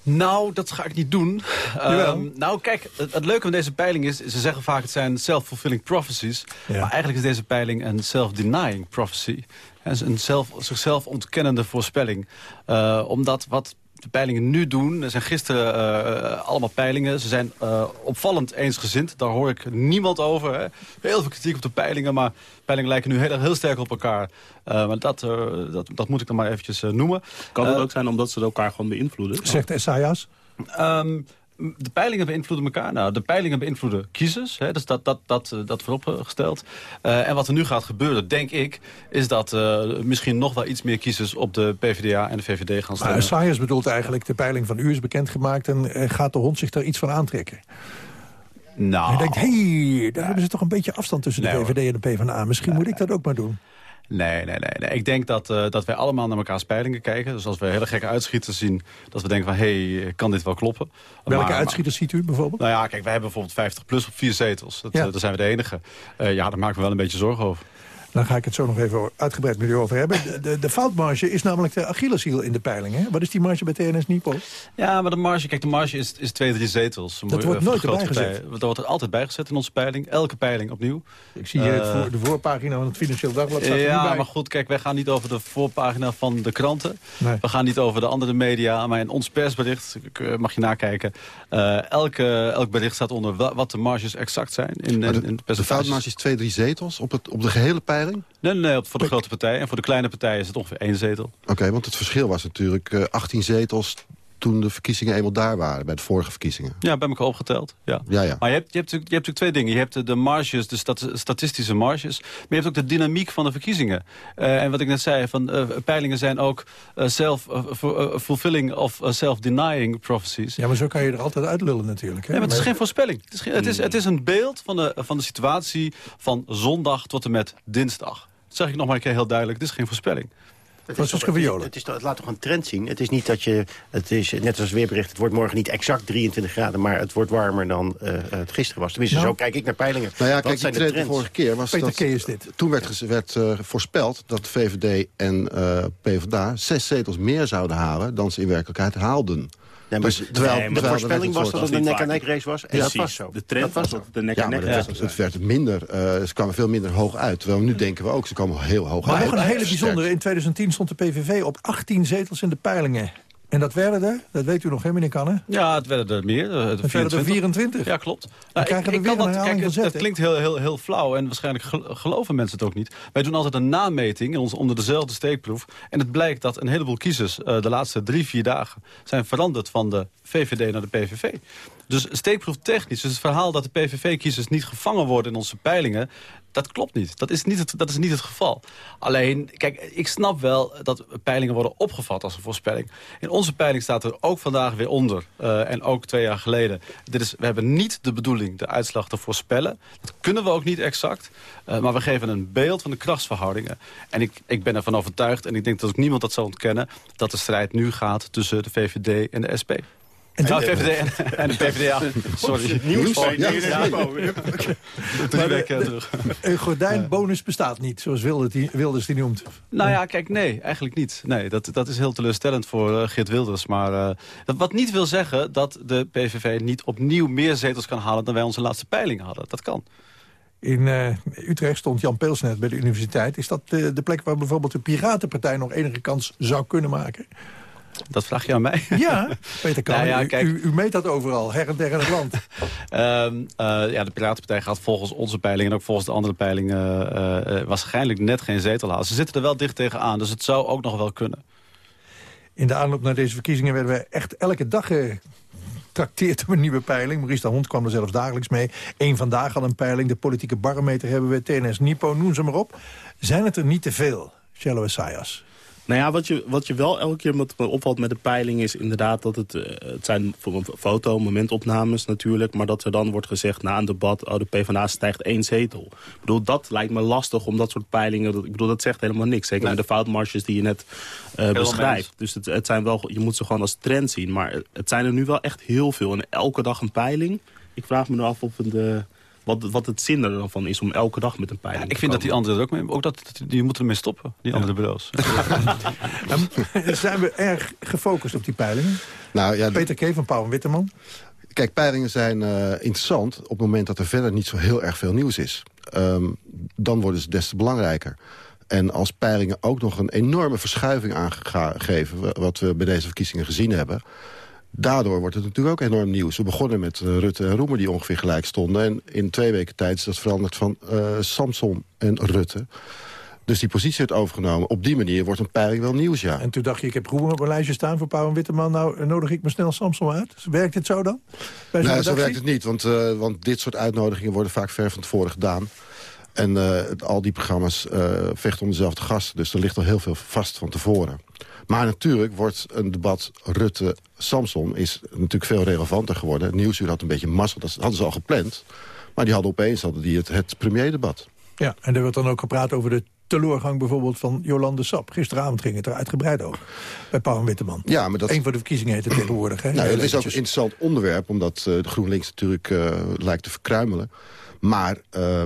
Nou, dat ga ik niet doen. Ehm, nou, kijk, het, het leuke van deze peiling is... ze zeggen vaak het zijn self-fulfilling prophecies. Maar eigenlijk is deze peiling een self-denying prophecy. Een zelf, zichzelf ontkennende voorspelling. Eh, omdat wat de peilingen nu doen... er zijn gisteren eh, allemaal peilingen. Ze zijn eh, opvallend eensgezind. Daar hoor ik niemand over. Hè. Heel veel kritiek op de peilingen, maar peilingen lijken nu heel, heel sterk op elkaar. Eh, maar dat, eh, dat, dat moet ik dan maar eventjes eh, noemen. Kan het ook zijn omdat ze elkaar gewoon beïnvloeden? Zegt Essayas. Ehm, de peilingen beïnvloeden elkaar. Nou, de peilingen beïnvloeden kiezers. Hè, dus dat, dat, dat, eh, dat vooropgesteld. Eh en wat er nu gaat gebeuren, denk ik... is dat eh, misschien nog wel iets meer kiezers op de PvdA en de VVD gaan Maar stemmen. Essayas bedoelt eigenlijk, de peiling van u is bekendgemaakt... en gaat de hond zich daar iets van aantrekken? nou, Hij denkt, hé, hey, daar hebben ze toch een beetje afstand tussen de VVD en de PvdA. Misschien moet ik dat ook maar doen. Nee, nee, nee, nee. Ik denk dat, eh, dat wij allemaal naar elkaars peilingen kijken. Dus als we hele gekke uitschieters zien... dat we denken van, hé, hey, kan dit wel kloppen? Welke Maar- uitschieters ziet u bijvoorbeeld? Nou ja, kijk, wij hebben bijvoorbeeld 50 plus op vier zetels. Dat, Ja. eh, daar zijn we de enige. Eh, ja, daar maken we wel een beetje zorgen over. Dan ga ik het zo nog even uitgebreid met u over hebben. De, de, de foutmarge is namelijk de Achilleshiel in de peiling. Hè? Wat is die marge bij TNS Nipo? Ja, maar de marge, kijk, de marge is, is twee, drie zetels. Dat wordt nooit voor de grote erbij gezet. partijen. Dat wordt er altijd bijgezet in onze peiling. Elke peiling opnieuw. Ik zie hier het Eh, voor, de voorpagina van het Financieel Dagblad. Staat ja, bij. maar goed, kijk, wij gaan niet over de voorpagina van de kranten. Nee. We gaan niet over de andere media, maar in ons persbericht, ik, eh, mag je nakijken... eh, elke, elk bericht staat onder wa- wat de marges exact zijn. In, in, de, in de percentages. foutmarge is twee, drie zetels op, het, op de gehele peiling? Nee, nee, nee, voor de grote partijen. En voor de kleine partijen is het ongeveer één zetel. Oké, want het verschil was natuurlijk eh, 18 zetels toen de verkiezingen eenmaal daar waren, bij de vorige verkiezingen. Ja, bij elkaar opgeteld. Ja. Ja, ja. Maar je hebt, je, hebt, natuurlijk- je hebt natuurlijk twee dingen. Je hebt de- de marges, de stat- statistische marges. Maar je hebt ook de dynamiek van de verkiezingen. Eh, en wat ik net zei, van, eh, peilingen zijn ook eh, self-fulfilling of self-denying prophecies. Ja, maar zo kan je er altijd uitlullen natuurlijk. Hè? Nee, maar het is Maar- geen voorspelling. Het is, geen- het, is, het is een beeld van de, van de situatie van zondag tot en met dinsdag. Dat zeg ik nog maar een keer heel duidelijk. Het is geen voorspelling. Het, het, is- het, is toch- het laat toch een trend zien? Het is niet dat je, het is net als weerbericht, het wordt morgen niet exact 23 graden, maar het wordt warmer dan eh, het gisteren was. Tenminste, Nou. zo kijk ik naar peilingen. Nou ja, Wat kijk, die zijn de trend de vorige keer was Peter dat... Is dit. Toen werd, werd eh, voorspeld dat VVD en eh PvdA zes zetels meer zouden halen... dan ze in werkelijkheid haalden. Nee, maar Dus de- terwijl- nee, maar de er voorspelling was een dat het een nek-aan-nek race was. En dat was zo. De trend dat was was zo. dat het een nek Ja, aan maar nek het, race werd- zou het werd minder, eh, ze kwamen veel minder hoog uit. Terwijl nu denken we ook, ze komen heel hoog Maar uit. nog een hele bijzondere. In 2010 stond de PVV op 18 zetels in de peilingen. En dat werden er, dat weet u nog, hè, meneer Kanne? Ja, het werden er meer. eh, Het werden er 24. Ja, klopt. Nou, ik, kan een dat, kijk, het, zet, het klinkt heel, heel, heel flauw en waarschijnlijk gel- geloven mensen het ook niet. Wij doen altijd een nameting in ons, onder dezelfde steekproef. En het blijkt dat een heleboel kiezers eh, de laatste drie, vier dagen zijn veranderd van de VVD naar de PVV. Dus steekproeftechnisch, dus het verhaal dat de PVV-kiezers niet gevangen worden in onze peilingen... dat klopt niet. Dat is niet, het, dat is niet het geval. Alleen, kijk, ik snap wel dat peilingen worden opgevat als een voorspelling. In onze peiling staat er ook vandaag weer onder, uh, en ook twee jaar geleden... Dit is, we hebben niet de bedoeling de uitslag te voorspellen. Dat kunnen we ook niet exact. Uh, maar we geven een beeld van de krachtsverhoudingen. En ik, ik ben ervan overtuigd, en ik denk dat ook niemand dat zal ontkennen... dat de strijd nu gaat tussen de VVD en de SP. En de, VVD en, (laughs) en de PvdA. Sorry. Nieuws. Drie weken terug. Een gordijnbonus bestaat niet, zoals Wilders, Wilders die noemt. Nou ja, kijk, nee, eigenlijk niet. Nee, dat, dat is heel teleurstellend voor uh, Geert Wilders. Maar uh, wat niet wil zeggen dat de PVV niet opnieuw meer zetels kan halen... dan wij onze laatste peiling hadden. Dat kan. In uh, Utrecht stond Jan Peelsnet bij de universiteit. Is dat uh, de plek waar bijvoorbeeld de Piratenpartij nog enige kans zou kunnen maken? Dat vraag je aan mij? (laughs) Ja, Peter Kan. Nou ja, kijk, u, u, meet dat overal, her en der in het land. um, (laughs) uh, ja, de Piratenpartij gaat volgens onze peilingen... en ook volgens de andere peilingen uh, uh, waarschijnlijk net geen zetel halen. Ze zitten er wel dicht tegenaan, dus het zou ook nog wel kunnen. In de aanloop naar deze verkiezingen werden we echt elke dag getrakteerd op een nieuwe peiling. Maurice de Hond kwam er zelfs dagelijks mee. Eén vandaag al een peiling, de politieke barometer hebben we, TNS Nipo, noem ze maar op. Zijn het er niet te veel, Cello Essayas? Nou ja, wat je, wat je wel elke keer met, opvalt met de peiling is inderdaad dat het... Uh, het zijn foto, momentopnames natuurlijk... maar dat er dan wordt gezegd na een debat... oh, de PvdA stijgt één zetel. Ik bedoel, dat lijkt me lastig om dat soort peilingen... Ik bedoel, dat zegt helemaal niks. Zeker met de foutmarges die je net uh, beschrijft. Dus het, het zijn wel, je moet ze gewoon als trend zien. Maar het zijn er nu wel echt heel veel. En elke dag een peiling. Ik vraag me nu af of een wat, wat het zin er dan van is om elke dag met een peiling ja, Ik vind dat die anderen ook mee... Ook dat, die moeten ermee stoppen, die andere bureaus. (laughs) zijn we erg gefocust op die peilingen? Nou, ja, Peter K. van Pauw en Witteman. Kijk, peilingen zijn uh, interessant op het moment dat er verder niet zo heel erg veel nieuws is. Um, dan worden ze des te belangrijker. En als peilingen ook nog een enorme verschuiving aangegeven... wat we bij deze verkiezingen gezien hebben daardoor wordt het natuurlijk ook enorm nieuws. We begonnen met uh, Rutte en Roemer die ongeveer gelijk stonden. En in twee weken tijd is dat veranderd van uh, Samson en Rutte. Dus die positie werd overgenomen. Op die manier wordt een peiling wel nieuws, ja. En toen dacht je, ik heb Roemer op een lijstje staan voor Pauw en Witteman. Nou, nodig ik me snel Samson uit. Werkt dit zo dan? Nee, zo werkt het niet. Want, uh, want dit soort uitnodigingen worden vaak ver van tevoren gedaan. En uh, al die programma's uh, vechten om dezelfde gasten. Dus er ligt al heel veel vast van tevoren. Maar natuurlijk wordt een debat Rutte-Samson is natuurlijk veel relevanter geworden. Het Nieuwsuur had een beetje massa, dat hadden ze al gepland. Maar die hadden opeens hadden die het, het premierdebat. Ja, en er werd dan ook gepraat over de teleurgang bijvoorbeeld van Jolande Sap. Gisteravond ging het er uitgebreid over bij Paul Witteman. Ja, maar dat... Eén van de verkiezingen heet het tegenwoordig. Hè? Nou, het is ook een interessant onderwerp, omdat uh, de GroenLinks natuurlijk uh, lijkt te verkruimelen. Maar uh,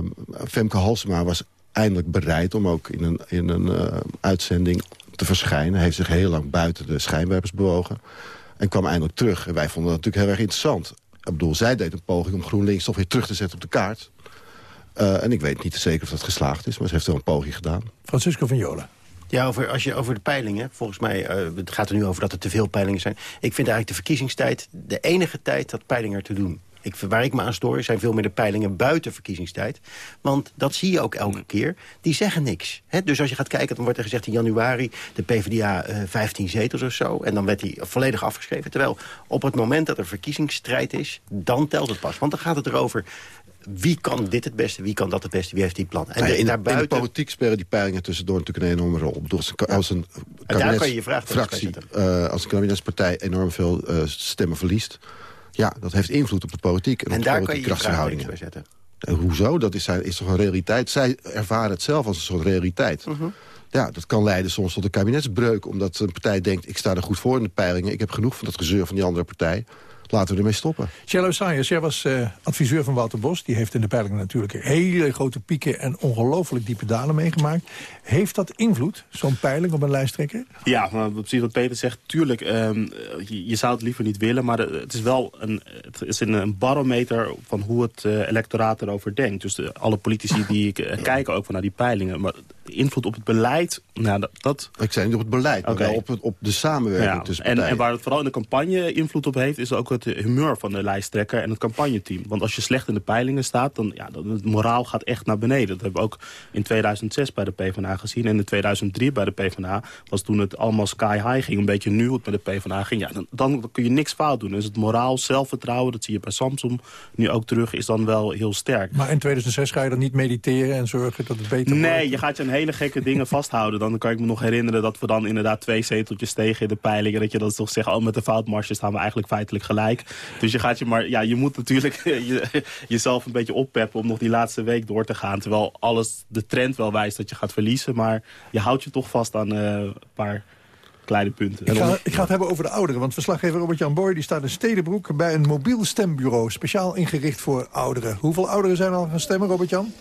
Femke Halsema was eindelijk bereid om ook in een, in een uitzending te verschijnen. Hij heeft zich heel lang buiten de schijnwerpers bewogen. En kwam eindelijk terug. En wij vonden dat natuurlijk heel erg interessant. Ik bedoel, zij deed een poging om GroenLinks toch weer terug te zetten op de kaart. Uh, en ik weet niet zeker of dat geslaagd is, maar ze heeft wel een poging gedaan. Francisco van Jola. Ja, over, als je over de peilingen, volgens mij, uh, het gaat er nu over dat er te veel peilingen zijn. Ik vind eigenlijk de verkiezingstijd de enige tijd dat peilingen te doen. Ik, waar ik me aan stoor zijn veel meer de peilingen buiten verkiezingstijd. Want dat zie je ook elke keer. Die zeggen niks. dus als je gaat kijken, dan wordt er gezegd in januari... de PvdA uh, 15 zetels of zo. En dan werd die volledig afgeschreven. Terwijl op het moment dat er verkiezingsstrijd is... dan telt het pas. Want dan gaat het erover wie kan dit het beste, wie kan dat het beste, wie heeft die plan. En, in, daarbuiten... in, de politiek spelen die peilingen tussendoor natuurlijk een enorme rol. Bedoel, als een, kabinetsfractie, uh, als een kabinetspartij enorm veel uh, stemmen verliest... Ja, dat heeft invloed op de politiek. En, en daar je je bij zetten. En hoezo? Dat is, is toch een realiteit? Zij ervaren het zelf als een soort realiteit. Uh -huh. Ja, dat kan leiden soms tot een kabinetsbreuk. Omdat een partij denkt, ik sta er goed voor in de peilingen. Ik heb genoeg van dat gezeur van die andere partij laten we ermee stoppen. Cello Sayers, jij was uh, adviseur van Wouter Bos. Die heeft in de peilingen natuurlijk hele grote pieken... en ongelooflijk diepe dalen meegemaakt. Heeft dat invloed, zo'n peiling op een lijsttrekker? Ja, maar precies wat Peter zegt. Tuurlijk, um, je, je, zou het liever niet willen... maar het is wel een, het is een, barometer van hoe het uh, electoraat erover denkt. Dus de, alle politici die uh, kijken ook van naar die peilingen... Maar invloed op het beleid, nou, dat... dat... Ik zei niet op het beleid, maar wel op, het, op de samenwerking Ja, tussen en, partijen. en waar het vooral in de campagne invloed op heeft... is ook het humeur van de lijsttrekker en het campagneteam. Want als je slecht in de peilingen staat... dan ja, dan, het moraal gaat echt naar beneden. Dat hebben we ook in 2006 bij de PvdA gezien. En in 2003 bij de PvdA was toen het allemaal sky high ging. Een beetje nu hoe het met de PvdA ging. Ja, dan, dan kun je niks fout doen. Dus het moraal, zelfvertrouwen, dat zie je bij Samsung nu ook terug... is dan wel heel sterk. Maar in 2006 ga je dan niet mediteren en zorgen dat het beter wordt? Nee, je gaat je hele gekke dingen vasthouden. Dan kan ik me nog herinneren dat we dan inderdaad twee zeteltjes tegen in de peilingen. Dat je dan toch zegt, oh met de foutmarge staan we eigenlijk feitelijk gelijk. Dus je gaat je maar, ja, je moet natuurlijk (laughs) je, jezelf een beetje oppeppen om nog die laatste week door te gaan. Terwijl alles, de trend wel wijst dat je gaat verliezen. Maar je houdt je toch vast aan eh, een paar kleine punten. Ik ga, ik ga het hebben over de ouderen. Want verslaggever Robert-Jan Boy die staat in Stedenbroek... bij een mobiel stembureau, speciaal ingericht voor ouderen. Hoeveel ouderen zijn al gaan stemmen, Robert-Jan?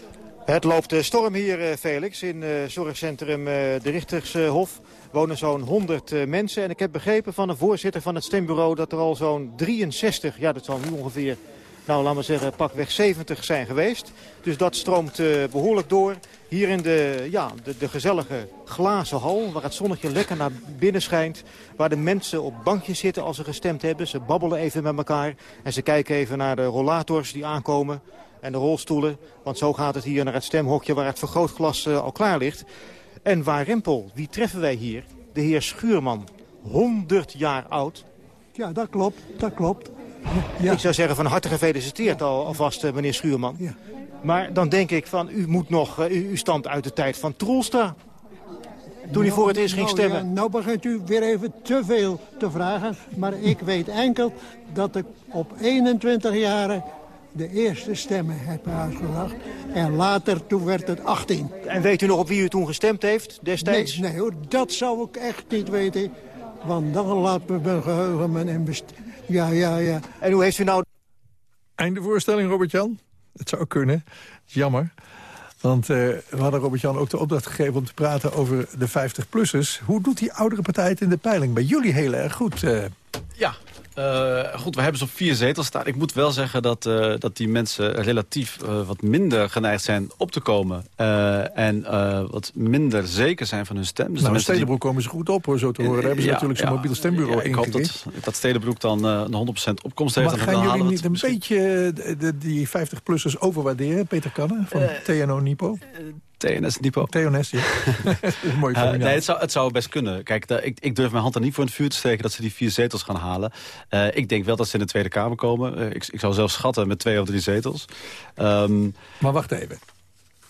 Het loopt eh, storm hier, eh, Felix, in eh, zorgcentrum de Richtershof. wonen zo'n 100 eh, mensen. En ik heb begrepen van de voorzitter van het stembureau... dat er al zo'n 63, ja dat zal nu ongeveer, nou laten we zeggen, pakweg 70 zijn geweest. Dus dat stroomt eh, behoorlijk door. Hier in de, ja, de, de gezellige glazen hal, waar het zonnetje lekker naar binnen schijnt. Waar de mensen op bankjes zitten als ze gestemd hebben. Ze babbelen even met elkaar. En ze kijken even naar de rollators die aankomen en de rolstoelen. Want zo gaat het hier naar het stemhokje waar het vergrootglas eh, al klaar ligt. En waar Rempel, wie treffen wij hier? De heer Schuurman, 100 jaar oud. Ja, dat klopt, dat klopt. Ik zou zeggen van harte gefeliciteerd al, alvast, eh, meneer Schuurman. Maar dan denk ik van, u moet nog, eh, u, u stamt uit de tijd van Troelstra. Toen u voor het eerst ging Nou, stemmen. Ja, nou begint u weer even te veel te vragen. Maar ik weet enkel dat ik op 21 jaren de eerste stemmen heb uitgebracht. En later, toen werd het 18. En weet u nog op wie u toen gestemd heeft destijds? Nee, nee hoor, dat zou ik echt niet weten. Want dan laat me mijn geheugen me in best... Ja, ja, ja. En hoe heeft u nou... Einde voorstelling, Robert-Jan? Het zou kunnen. Jammer. Want eh, we hadden Robert-Jan ook de opdracht gegeven om te praten over de 50-plussers. Hoe doet die oudere partij het in de peiling? Bij jullie heel erg goed. eh. Ja, eh, goed, we hebben ze op vier zetels staan. Ik moet wel zeggen dat, eh, dat die mensen relatief eh, wat minder geneigd zijn op te komen. eh, en eh, wat minder zeker zijn van hun stem. Dus de nou, in die- Stedenbroek komen ze goed op, hoor, zo te horen. Daar hebben ze Ja, natuurlijk zo'n ja. mobiel stembureau Ja, Ik hoop dat, dat Stedenbroek dan eh, een 100% opkomst heeft. Maar en gaan dan jullie niet een misschien- beetje de, die 50-plussers overwaarderen? Peter Kannen van TNO Nipo? TNS Nipo. TNS, ja. (laughs) Dat is een mooie Eh, nee, het zou, het zou best kunnen. Kijk, daar- ik, ik durf mijn hand er niet voor in het vuur te steken... dat ze die vier zetels gaan halen. Eh, ik denk wel dat ze in de Tweede Kamer komen. Eh, ik, ik zou zelfs schatten met twee of drie zetels. Ehm, Maar wacht even.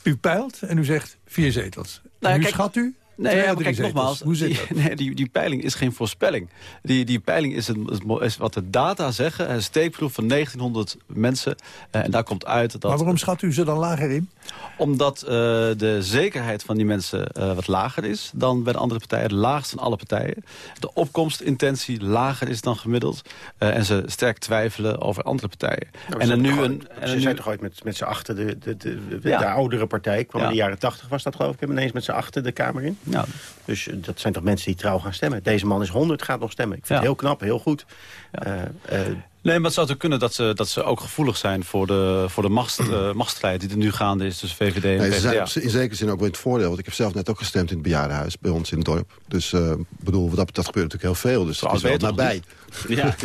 U peilt en u zegt vier zetels. Nou, en nu kijk- schat u Nee, ja, maar kijk, zetels. nogmaals, Hoe zit die, dat? (laughs) nee, die, die peiling is geen voorspelling. Die, die peiling is, is wat de data zeggen. Een steekproef van 1900 mensen. eh, en daar komt uit dat... Maar waarom schat u ze dan lager in? Omdat eh, de zekerheid van die mensen eh, wat lager is dan bij de andere partijen. Het laagst van alle partijen. De opkomstintentie lager is dan gemiddeld. eh, en ze sterk twijfelen over andere partijen. Nou, en ze er nu zijn een... toch- En Ze nu- zijn toch ooit met, met z'n achter de, de, de, de, Ja. de oudere partij. kwam Ja. in de jaren tachtig was dat geloof ik. Hebben ineens met z'n achter de Kamer in. Ja. Dus eh, dat zijn toch mensen die trouw gaan stemmen. Deze man is 100, gaat nog stemmen. Ik vind Ja. het heel knap, heel goed. Eh, eh, Nee, maar het zou toch kunnen dat ze, dat ze ook gevoelig zijn voor de, voor de machts, eh, (clears throat) machtsstrijd die er nu gaande is tussen VVD en Nee, ze zijn in zekere zin ook wel in het voordeel. Want ik heb zelf net ook gestemd in het bejaardenhuis bij ons in het dorp. Dus eh bedoel, dat, dat gebeurt natuurlijk heel veel. Dus dat is wel nabij. Ja.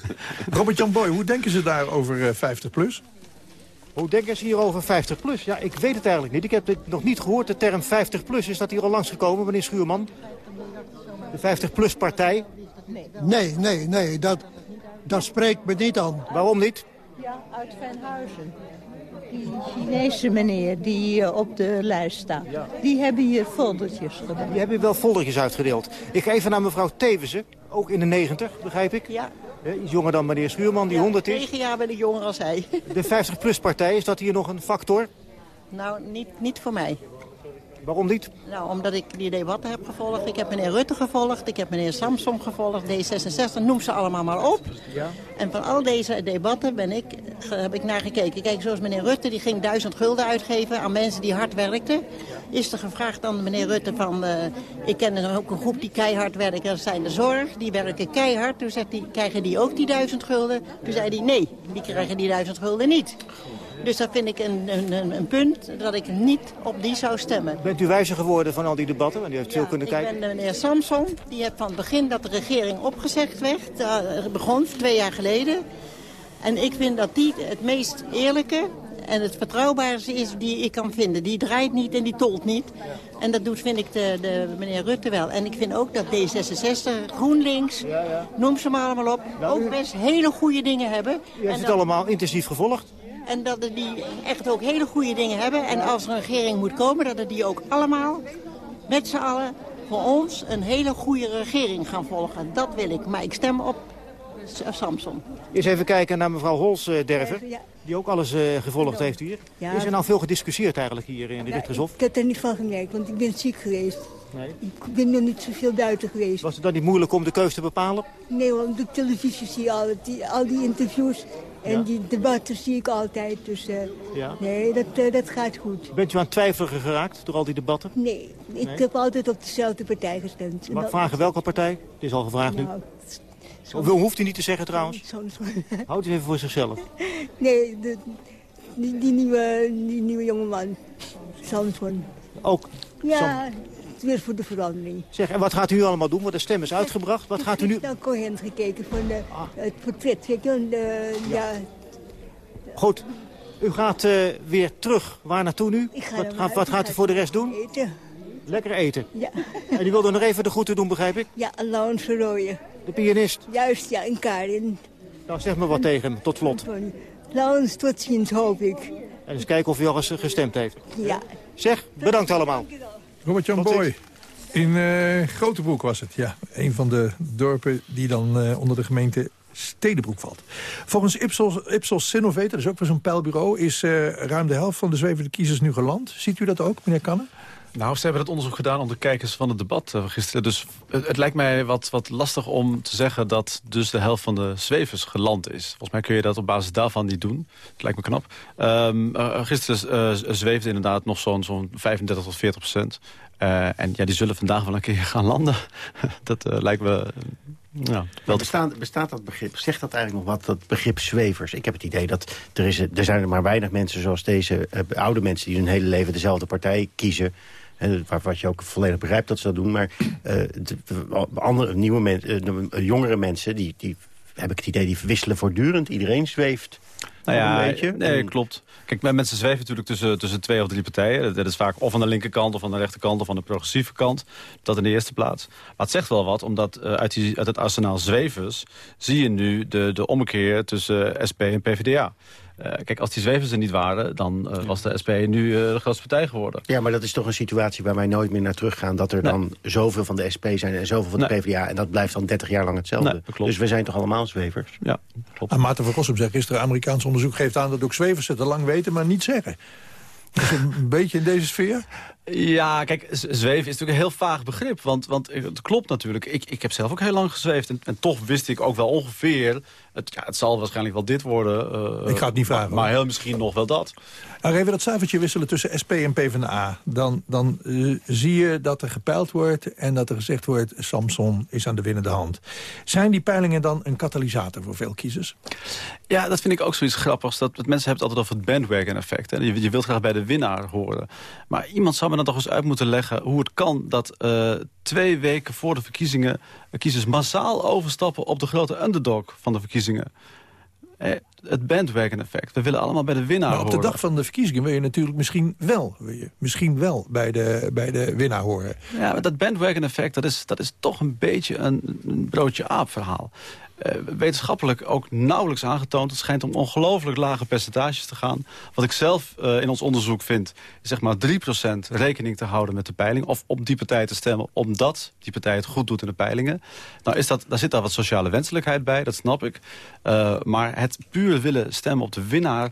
(laughs) Robert-Jan Boy, hoe denken ze daar over 50 plus? Hoe denken ze hier over 50 plus? Ja, ik weet het eigenlijk niet. Ik heb dit nog niet gehoord. De term 50 plus, is dat hier al langsgekomen, meneer Schuurman? De 50 plus partij? Nee, nee, nee, dat, dat spreekt me niet aan. Waarom niet? Ja, uit Venhuizen. Die Chinese meneer die op de lijst staat. Die hebben hier foldertjes gedaan. Die hebben wel foldertjes uitgedeeld. Ik ga even naar mevrouw Tevense, ook in de 90, begrijp ik. Ja. Iets jonger dan meneer Schuurman, die 100 is. Negen jaar ben ik jonger als hij. De 50-plus-partij, is dat hier nog een factor? Nou, niet, niet voor mij. Waarom niet? Nou, omdat ik die debatten heb gevolgd. Ik heb meneer Rutte gevolgd. Ik heb meneer Samsom gevolgd. D66, noem ze allemaal maar op. Ja. En van al deze debatten ben ik, heb ik naar gekeken. Kijk, zoals meneer Rutte, die ging duizend gulden uitgeven aan mensen die hard werkten. Is er gevraagd aan meneer Rutte van... eh, ik ken er ook een groep die keihard werken, dat zijn de zorg. Die werken keihard. Toen zegt hij, krijgen die ook die duizend gulden? Toen zei hij, nee, die krijgen die duizend gulden niet. Dus dat vind ik een, een, een, punt dat ik niet op die zou stemmen. Bent u wijzer geworden van al die debatten? Want u heeft veel kunnen Ik kijken. ben de meneer Samson. Die heeft van het begin dat de regering opgezegd werd. eh, begon twee jaar geleden. En ik vind dat die het meest eerlijke en het betrouwbaarste is die ik kan vinden. Die draait niet en die tolt niet. En dat doet, vind ik, de, de meneer Rutte wel. En ik vind ook dat D66, GroenLinks, noem ze maar allemaal op... ook best hele goede dingen hebben. U heeft En het allemaal intensief gevolgd. En dat er die echt ook hele goede dingen hebben. En als er een regering moet komen, dat er die ook allemaal met z'n allen voor ons een hele goede regering gaan volgen. Dat wil ik. Maar ik stem op Samson. Eens even kijken naar mevrouw Holsderver, die ook alles eh, gevolgd heeft hier. Ja. Is er nou veel gediscussieerd eigenlijk hier in de Richtershof? Ik heb er niet van gemerkt, want ik ben ziek geweest. Nee. Ik ben nog niet zoveel buiten geweest. Was het dan niet moeilijk om de keus te bepalen? Nee, want de televisie zie je al die, al die interviews en Ja. die debatten zie ik altijd. Dus eh, Ja. nee, dat, eh, dat gaat goed. Bent u aan het twijfelen geraakt door al die debatten? Nee, ik Nee? heb altijd op dezelfde partij gestemd. Mag ik vragen welke partij? Het is al gevraagd nu. Hoeveel hoeft u niet te zeggen trouwens? soms- (laughs) Houdt u even voor zichzelf. nee, de, die, die, nieuwe, die nieuwe jongeman, Samson. Ook. Ja, weer voor de verandering. Zeg, en wat gaat u nu allemaal doen? Want de stem is uitgebracht. Wat gaat u nu... Ik heb naar Cohen gekeken van de, het portret. Weet je, wel, de, ja. Goed. U gaat eh, weer terug. Waar naartoe nu? Ga Wat, gaat, wat gaat ga u voor de rest doen? Eten. Lekker eten. Ja. En u wilde nog even de groeten doen, begrijp ik? Ja, Laurens Verrooyen. De pianist. Juist, ja, en Karin. Nou, zeg maar wat tegen hem, tot slot. Laurens, tot ziens, hoop ik. En eens kijken of u al eens eh, gestemd heeft. Ja. Zeg, bedankt allemaal. Robert-Jan Boy. In eh Grotebroek was het, ja. Een van de dorpen die dan eh, onder de gemeente Stedenbroek valt. Volgens Ipsos, Ipsos Synovate, dat is ook weer zo'n peilbureau... is eh, ruim de helft van de zwevende kiezers nu geland. Ziet u dat ook, meneer Kannen? Nou, ze hebben dat onderzoek gedaan om de kijkers van het debat uh, gisteren. Dus het, het, lijkt mij wat, wat lastig om te zeggen dat dus de helft van de zwevers geland is. Volgens mij kun je dat op basis daarvan niet doen. Het lijkt me knap. Um, uh, gisteren uh, zweefde inderdaad nog zo'n zo'n 35 tot 40 procent. En ja, die zullen vandaag wel een keer (laughs) gaan landen. dat lijkt me... Ja, wel bestaat, bestaat dat begrip, zegt dat eigenlijk nog wat, dat begrip zwevers? Ik heb het idee dat er, is, er zijn er maar weinig mensen zoals deze oude mensen... die hun hele leven dezelfde partij kiezen. En wat je ook volledig begrijpt dat ze dat doen. Maar uh, de, andere, nieuwe uh, jongere mensen, die, die heb ik het idee, die wisselen voortdurend. Iedereen zweeft. Nou ja, een beetje. nee, klopt. Kijk, mensen zweven natuurlijk tussen, tussen twee of drie partijen. Dat is vaak of aan de linkerkant of aan de rechterkant of aan de progressieve kant. Dat in de eerste plaats. Maar het zegt wel wat, omdat uh, uit, die, uit het arsenaal zwevers... zie je nu de, de ommekeer tussen SP en PvdA. Uh, kijk, als die zwevers er niet waren, dan uh, was de SP nu uh, de grootste partij geworden. Ja, maar dat is toch een situatie waar wij nooit meer naar teruggaan... dat er nee. dan zoveel van de SP zijn en zoveel van de nee. PvdA... en dat blijft dan 30 jaar lang hetzelfde. Nee, dus we zijn toch allemaal zwevers? Ja, klopt. En Maarten van Rossum zegt gisteren... Amerikaans onderzoek geeft aan dat ook zwevers het al lang weten... maar niet zeggen. Is het een (laughs) beetje in deze sfeer? Ja, kijk, zweven is natuurlijk een heel vaag begrip. Want, want het klopt natuurlijk. Ik, ik heb zelf ook heel lang gezweefd. En, en toch wist ik ook wel ongeveer... Het, ja, het zal waarschijnlijk wel dit worden. Uh, ik ga het niet vragen. Maar, maar heel misschien nog wel dat. Nou, even dat cijfertje wisselen tussen SP en PvdA. Dan, dan uh, zie je dat er gepeild wordt... en dat er gezegd wordt... Samson is aan de winnende hand. Zijn die peilingen dan een katalysator voor veel kiezers? Ja, dat vind ik ook zoiets grappigs. Dat, dat mensen hebben het altijd over het bandwagon-effect. Je, je wilt graag bij de winnaar horen. Maar iemand zou me dan toch eens uit moeten leggen... hoe het kan dat uh, twee weken voor de verkiezingen... kiezers massaal overstappen op de grote underdog van de verkiezingen. Eh, het bandwagon-effect. We willen allemaal bij de winnaar maar op horen. de dag van de verkiezingen wil je natuurlijk misschien wel, wil je misschien wel bij, de, bij de winnaar horen. Ja, maar dat bandwagon-effect, dat is, dat is toch een beetje een, een broodje-aap verhaal. Uh, wetenschappelijk ook nauwelijks aangetoond. Het schijnt om ongelooflijk lage percentages te gaan. Wat ik zelf uh, in ons onderzoek vind... is zeg maar 3% rekening te houden met de peiling... of op die partij te stemmen omdat die partij het goed doet in de peilingen. Nou, is dat, daar zit daar wat sociale wenselijkheid bij, dat snap ik. Uh, maar het puur willen stemmen op de winnaar...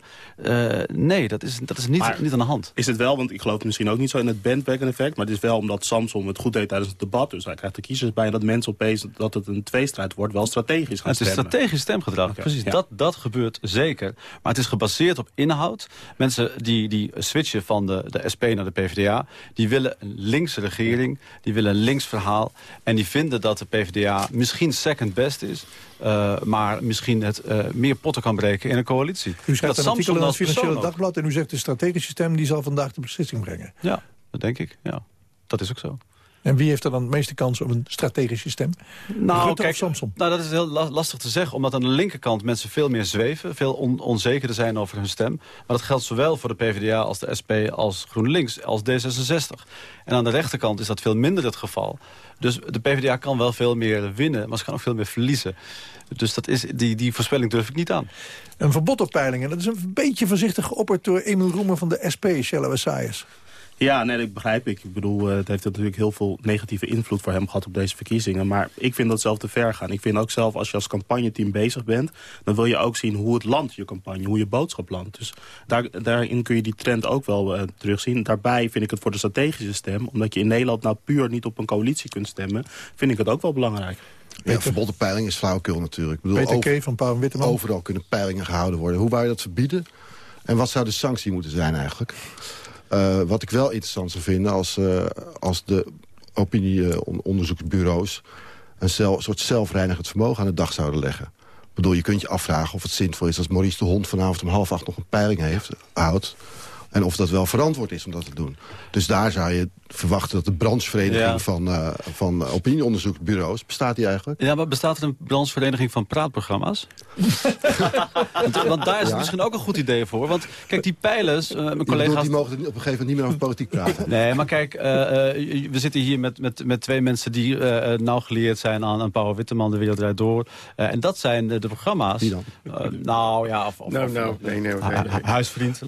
nee, dat is, dat is niet, maar niet aan de hand. Is het wel, want ik geloof misschien ook niet zo in het bandwagon-effect... maar het is wel omdat Samson het goed deed tijdens het debat... dus hij krijgt de kiezers bij dat mensen opeens dat het een tweestrijd wordt... wel strategisch strategisch gaan Het is strategisch stemgedrag. Precies, ja. dat, dat gebeurt zeker. Maar het is gebaseerd op inhoud. Mensen die, die switchen van de, de SP naar de PvdA... die willen een linkse regering, die willen een links verhaal... en die vinden dat de PvdA misschien second best is... eh, maar misschien het eh, meer potten kan breken in een coalitie. U schrijft dat een artikel in het Financiële. Dagblad... en u zegt de strategische stem die zal vandaag de beslissing brengen. Ja, dat denk ik. Ja. Dat is ook zo. En wie heeft er dan de meeste kans op een strategische stem? Nou, Rutte kijk, of Samson? Nou, dat is heel la- lastig te zeggen, omdat aan de linkerkant mensen veel meer zweven, veel on onzekerder zijn over hun stem. Maar dat geldt zowel voor de PvdA als de SP, als GroenLinks, als D66. En aan de rechterkant is dat veel minder het geval. Dus de PvdA kan wel veel meer winnen, maar ze kan ook veel meer verliezen. Dus dat is, die, die voorspelling durf ik niet aan. Een verbod op peilingen, dat is een beetje voorzichtig geopperd... door Emiel Roemer van de SP, Shella Essayas. Ja, nee, dat begrijp ik. Ik bedoel, eh, het heeft natuurlijk heel veel negatieve invloed voor hem gehad op deze verkiezingen. Maar ik vind dat zelf te ver gaan. Ik vind ook zelf, als je als campagneteam bezig bent... dan wil je ook zien hoe het land je campagne, hoe je boodschap landt. Dus daar, daarin kun je die trend ook wel eh, terugzien. Daarbij vind ik het voor de strategische stem... omdat je in Nederland nou puur niet op een coalitie kunt stemmen... vind ik het ook wel belangrijk. Ja, verbod op peiling is flauwekul natuurlijk. Ik bedoel, Peter over- K. van Pauw en Witteman. Overal kunnen peilingen gehouden worden. Hoe wou je dat verbieden? En wat zou de sanctie moeten zijn eigenlijk? Eh, wat ik wel interessant zou vinden als, eh, als de opinieonderzoeksbureaus... een zel- soort zelfreinigend vermogen aan de dag zouden leggen. Ik bedoel, je kunt je afvragen of het zinvol is als Maurice de Hond vanavond om half acht nog een peiling heeft, houdt. En of dat wel verantwoord is om dat te doen. Dus daar zou je verwachten dat de branchevereniging Ja. van, eh, van opinieonderzoeksbureaus... bestaat die eigenlijk? Ja, maar bestaat er een branchevereniging van praatprogramma's? (laughs) want, want daar is het Ja. misschien ook een goed idee voor. Want kijk, die pijlers, eh, mijn collega's... bedoelt, die mogen op een gegeven moment niet meer over politiek praten. (laughs) Nee, maar kijk, eh, eh, we zitten hier met, met, met twee mensen die nauw geleerd zijn aan, aan Paul Witteman, De Wereld Draait Door. Eh, en dat zijn de, de programma's. Wie dan? nou ja, of, of, Nou, nou, nee, nee, nee, hu- nee. huisvriend.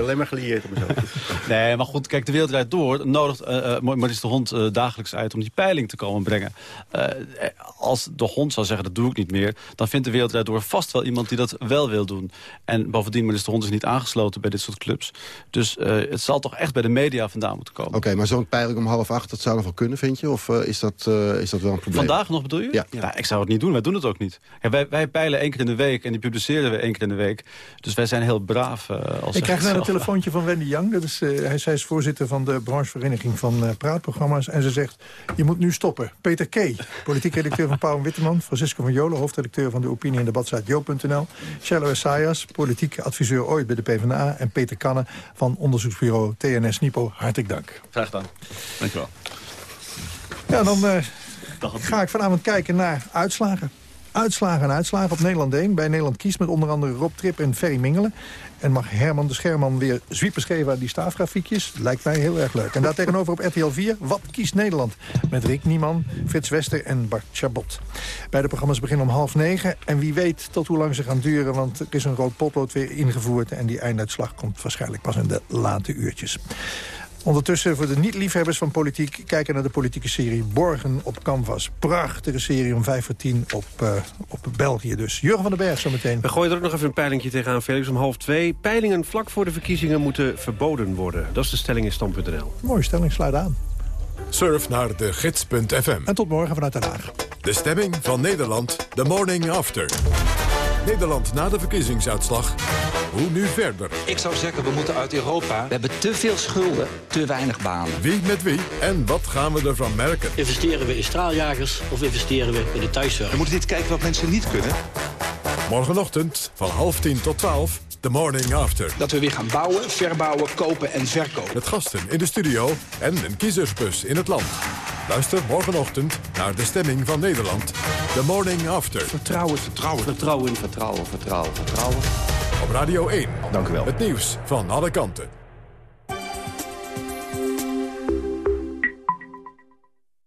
Alleen maar gelieerd op mezelf. (laughs) Nee, maar goed, kijk, de wereld draait door. Nodigt eh, uh, Maurice de Hond eh, dagelijks uit om die peiling te komen brengen. Eh, als de hond zou zeggen, dat doe ik niet meer... dan vindt de wereld draait door vast wel iemand die dat wel wil doen. En bovendien, Maurice de Hond is niet aangesloten bij dit soort clubs. Dus eh, het zal toch echt bij de media vandaan moeten komen. Oké, maar zo'n peiling om half acht, dat zou nog wel kunnen, vind je? Of eh, is, dat, eh, is dat wel een probleem? Vandaag nog bedoel je? Ja. Nou, ik zou het niet doen, wij doen het ook niet. Ja, wij, wij peilen één keer in de week en die publiceren we één keer in de week. Dus wij zijn heel braaf. eh, als Ik krijg net een telefoontje van Wendy Young. Dat is, eh, hij, zij is voorzitter van de branchevereniging van eh, praatprogramma's. En ze zegt, je moet nu stoppen. Peter K., politiek redacteur van Pauw en Witteman. Francisco van Jolen, hoofdredacteur van de opinie- en debatsite Jo.nl. Shello Essayas, politiek adviseur ooit bij de PvdA. En Peter Kanne van onderzoeksbureau TNS Nipo. Hartelijk dank. Graag gedaan. Dankjewel. Ja, dan eh, ga ik vanavond kijken naar uitslagen. Uitslagen en uitslagen op Nederland 1. Bij Nederland kiest met onder andere Rob Trip en Ferry Mingelen. En mag Herman de Scherman weer zwiepers geven aan die staafgrafiekjes. Lijkt mij heel erg leuk. En daar tegenover op RTL 4, Wat kiest Nederland? Met Rick Nieman, Frits Wester en Bart Chabot. Beide programma's beginnen om half negen. En wie weet tot hoe lang ze gaan duren, want er is een rood potlood weer ingevoerd. En die einduitslag komt waarschijnlijk pas in de late uurtjes. Ondertussen voor de niet-liefhebbers van politiek... kijken naar de politieke serie Borgen op Canvas. Prachtige serie om vijf voor tien op, uh, op België dus. Jurgen van den Berg zometeen. We gooien er ook nog even een peilingje tegenaan, Felix, om half twee. Peilingen vlak voor de verkiezingen moeten verboden worden. Dat is de stelling in stand.nl. Mooie stelling, sluit aan. Surf naar de gids.fm. En tot morgen vanuit Den Haag. De stemming van Nederland, the morning after. Nederland na de verkiezingsuitslag. Hoe nu verder? Ik zou zeggen, we moeten uit Europa. We hebben te veel schulden, te weinig banen. Wie met wie en wat gaan we ervan merken? Investeren we in straaljagers of investeren we in de thuiszorg? We moeten dit kijken wat mensen niet kunnen. Morgenochtend van half tien tot twaalf, the morning after. Dat we weer gaan bouwen, verbouwen, kopen en verkopen. Met gasten in de studio en een kiezersbus in het land. Luister morgenochtend naar de stemming van Nederland. The Morning After. Vertrouwen, vertrouwen. Vertrouwen, vertrouwen, vertrouwen, vertrouwen. Op Radio 1. Dank u wel. Het nieuws van alle kanten.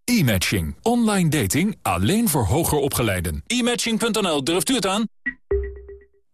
E-matching. Online dating alleen voor hoger opgeleiden. E-matching.nl, durft u het aan?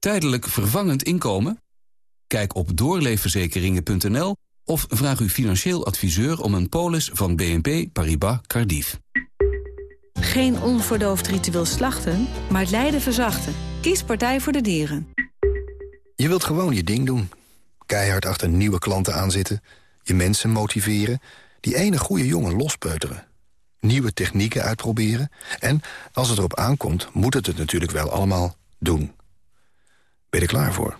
Tijdelijk vervangend inkomen? Kijk op doorleefverzekeringen.nl of vraag uw financieel adviseur om een polis van BNP Paribas Cardiff. Geen onverdoofd ritueel slachten, maar het lijden verzachten. Kies Partij voor de Dieren. Je wilt gewoon je ding doen. Keihard achter nieuwe klanten aanzitten. Je mensen motiveren. Die ene goede jongen lospeuteren. Nieuwe technieken uitproberen. En als het erop aankomt, moet het het natuurlijk wel allemaal doen. Ben je er klaar voor?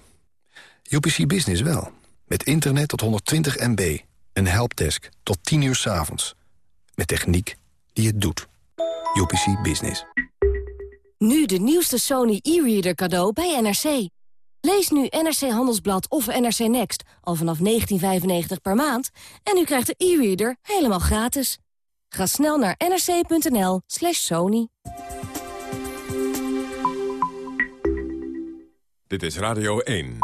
UPC Business wel. Met internet tot 120 MB. Een helpdesk tot 10 uur 's avonds. Met techniek die het doet. UPC Business. Nu de nieuwste Sony e-reader cadeau bij NRC. Lees nu NRC Handelsblad of NRC Next al vanaf 19,95 per maand... en u krijgt de e-reader helemaal gratis. Ga snel naar nrc.nl slash sony. Dit is Radio 1.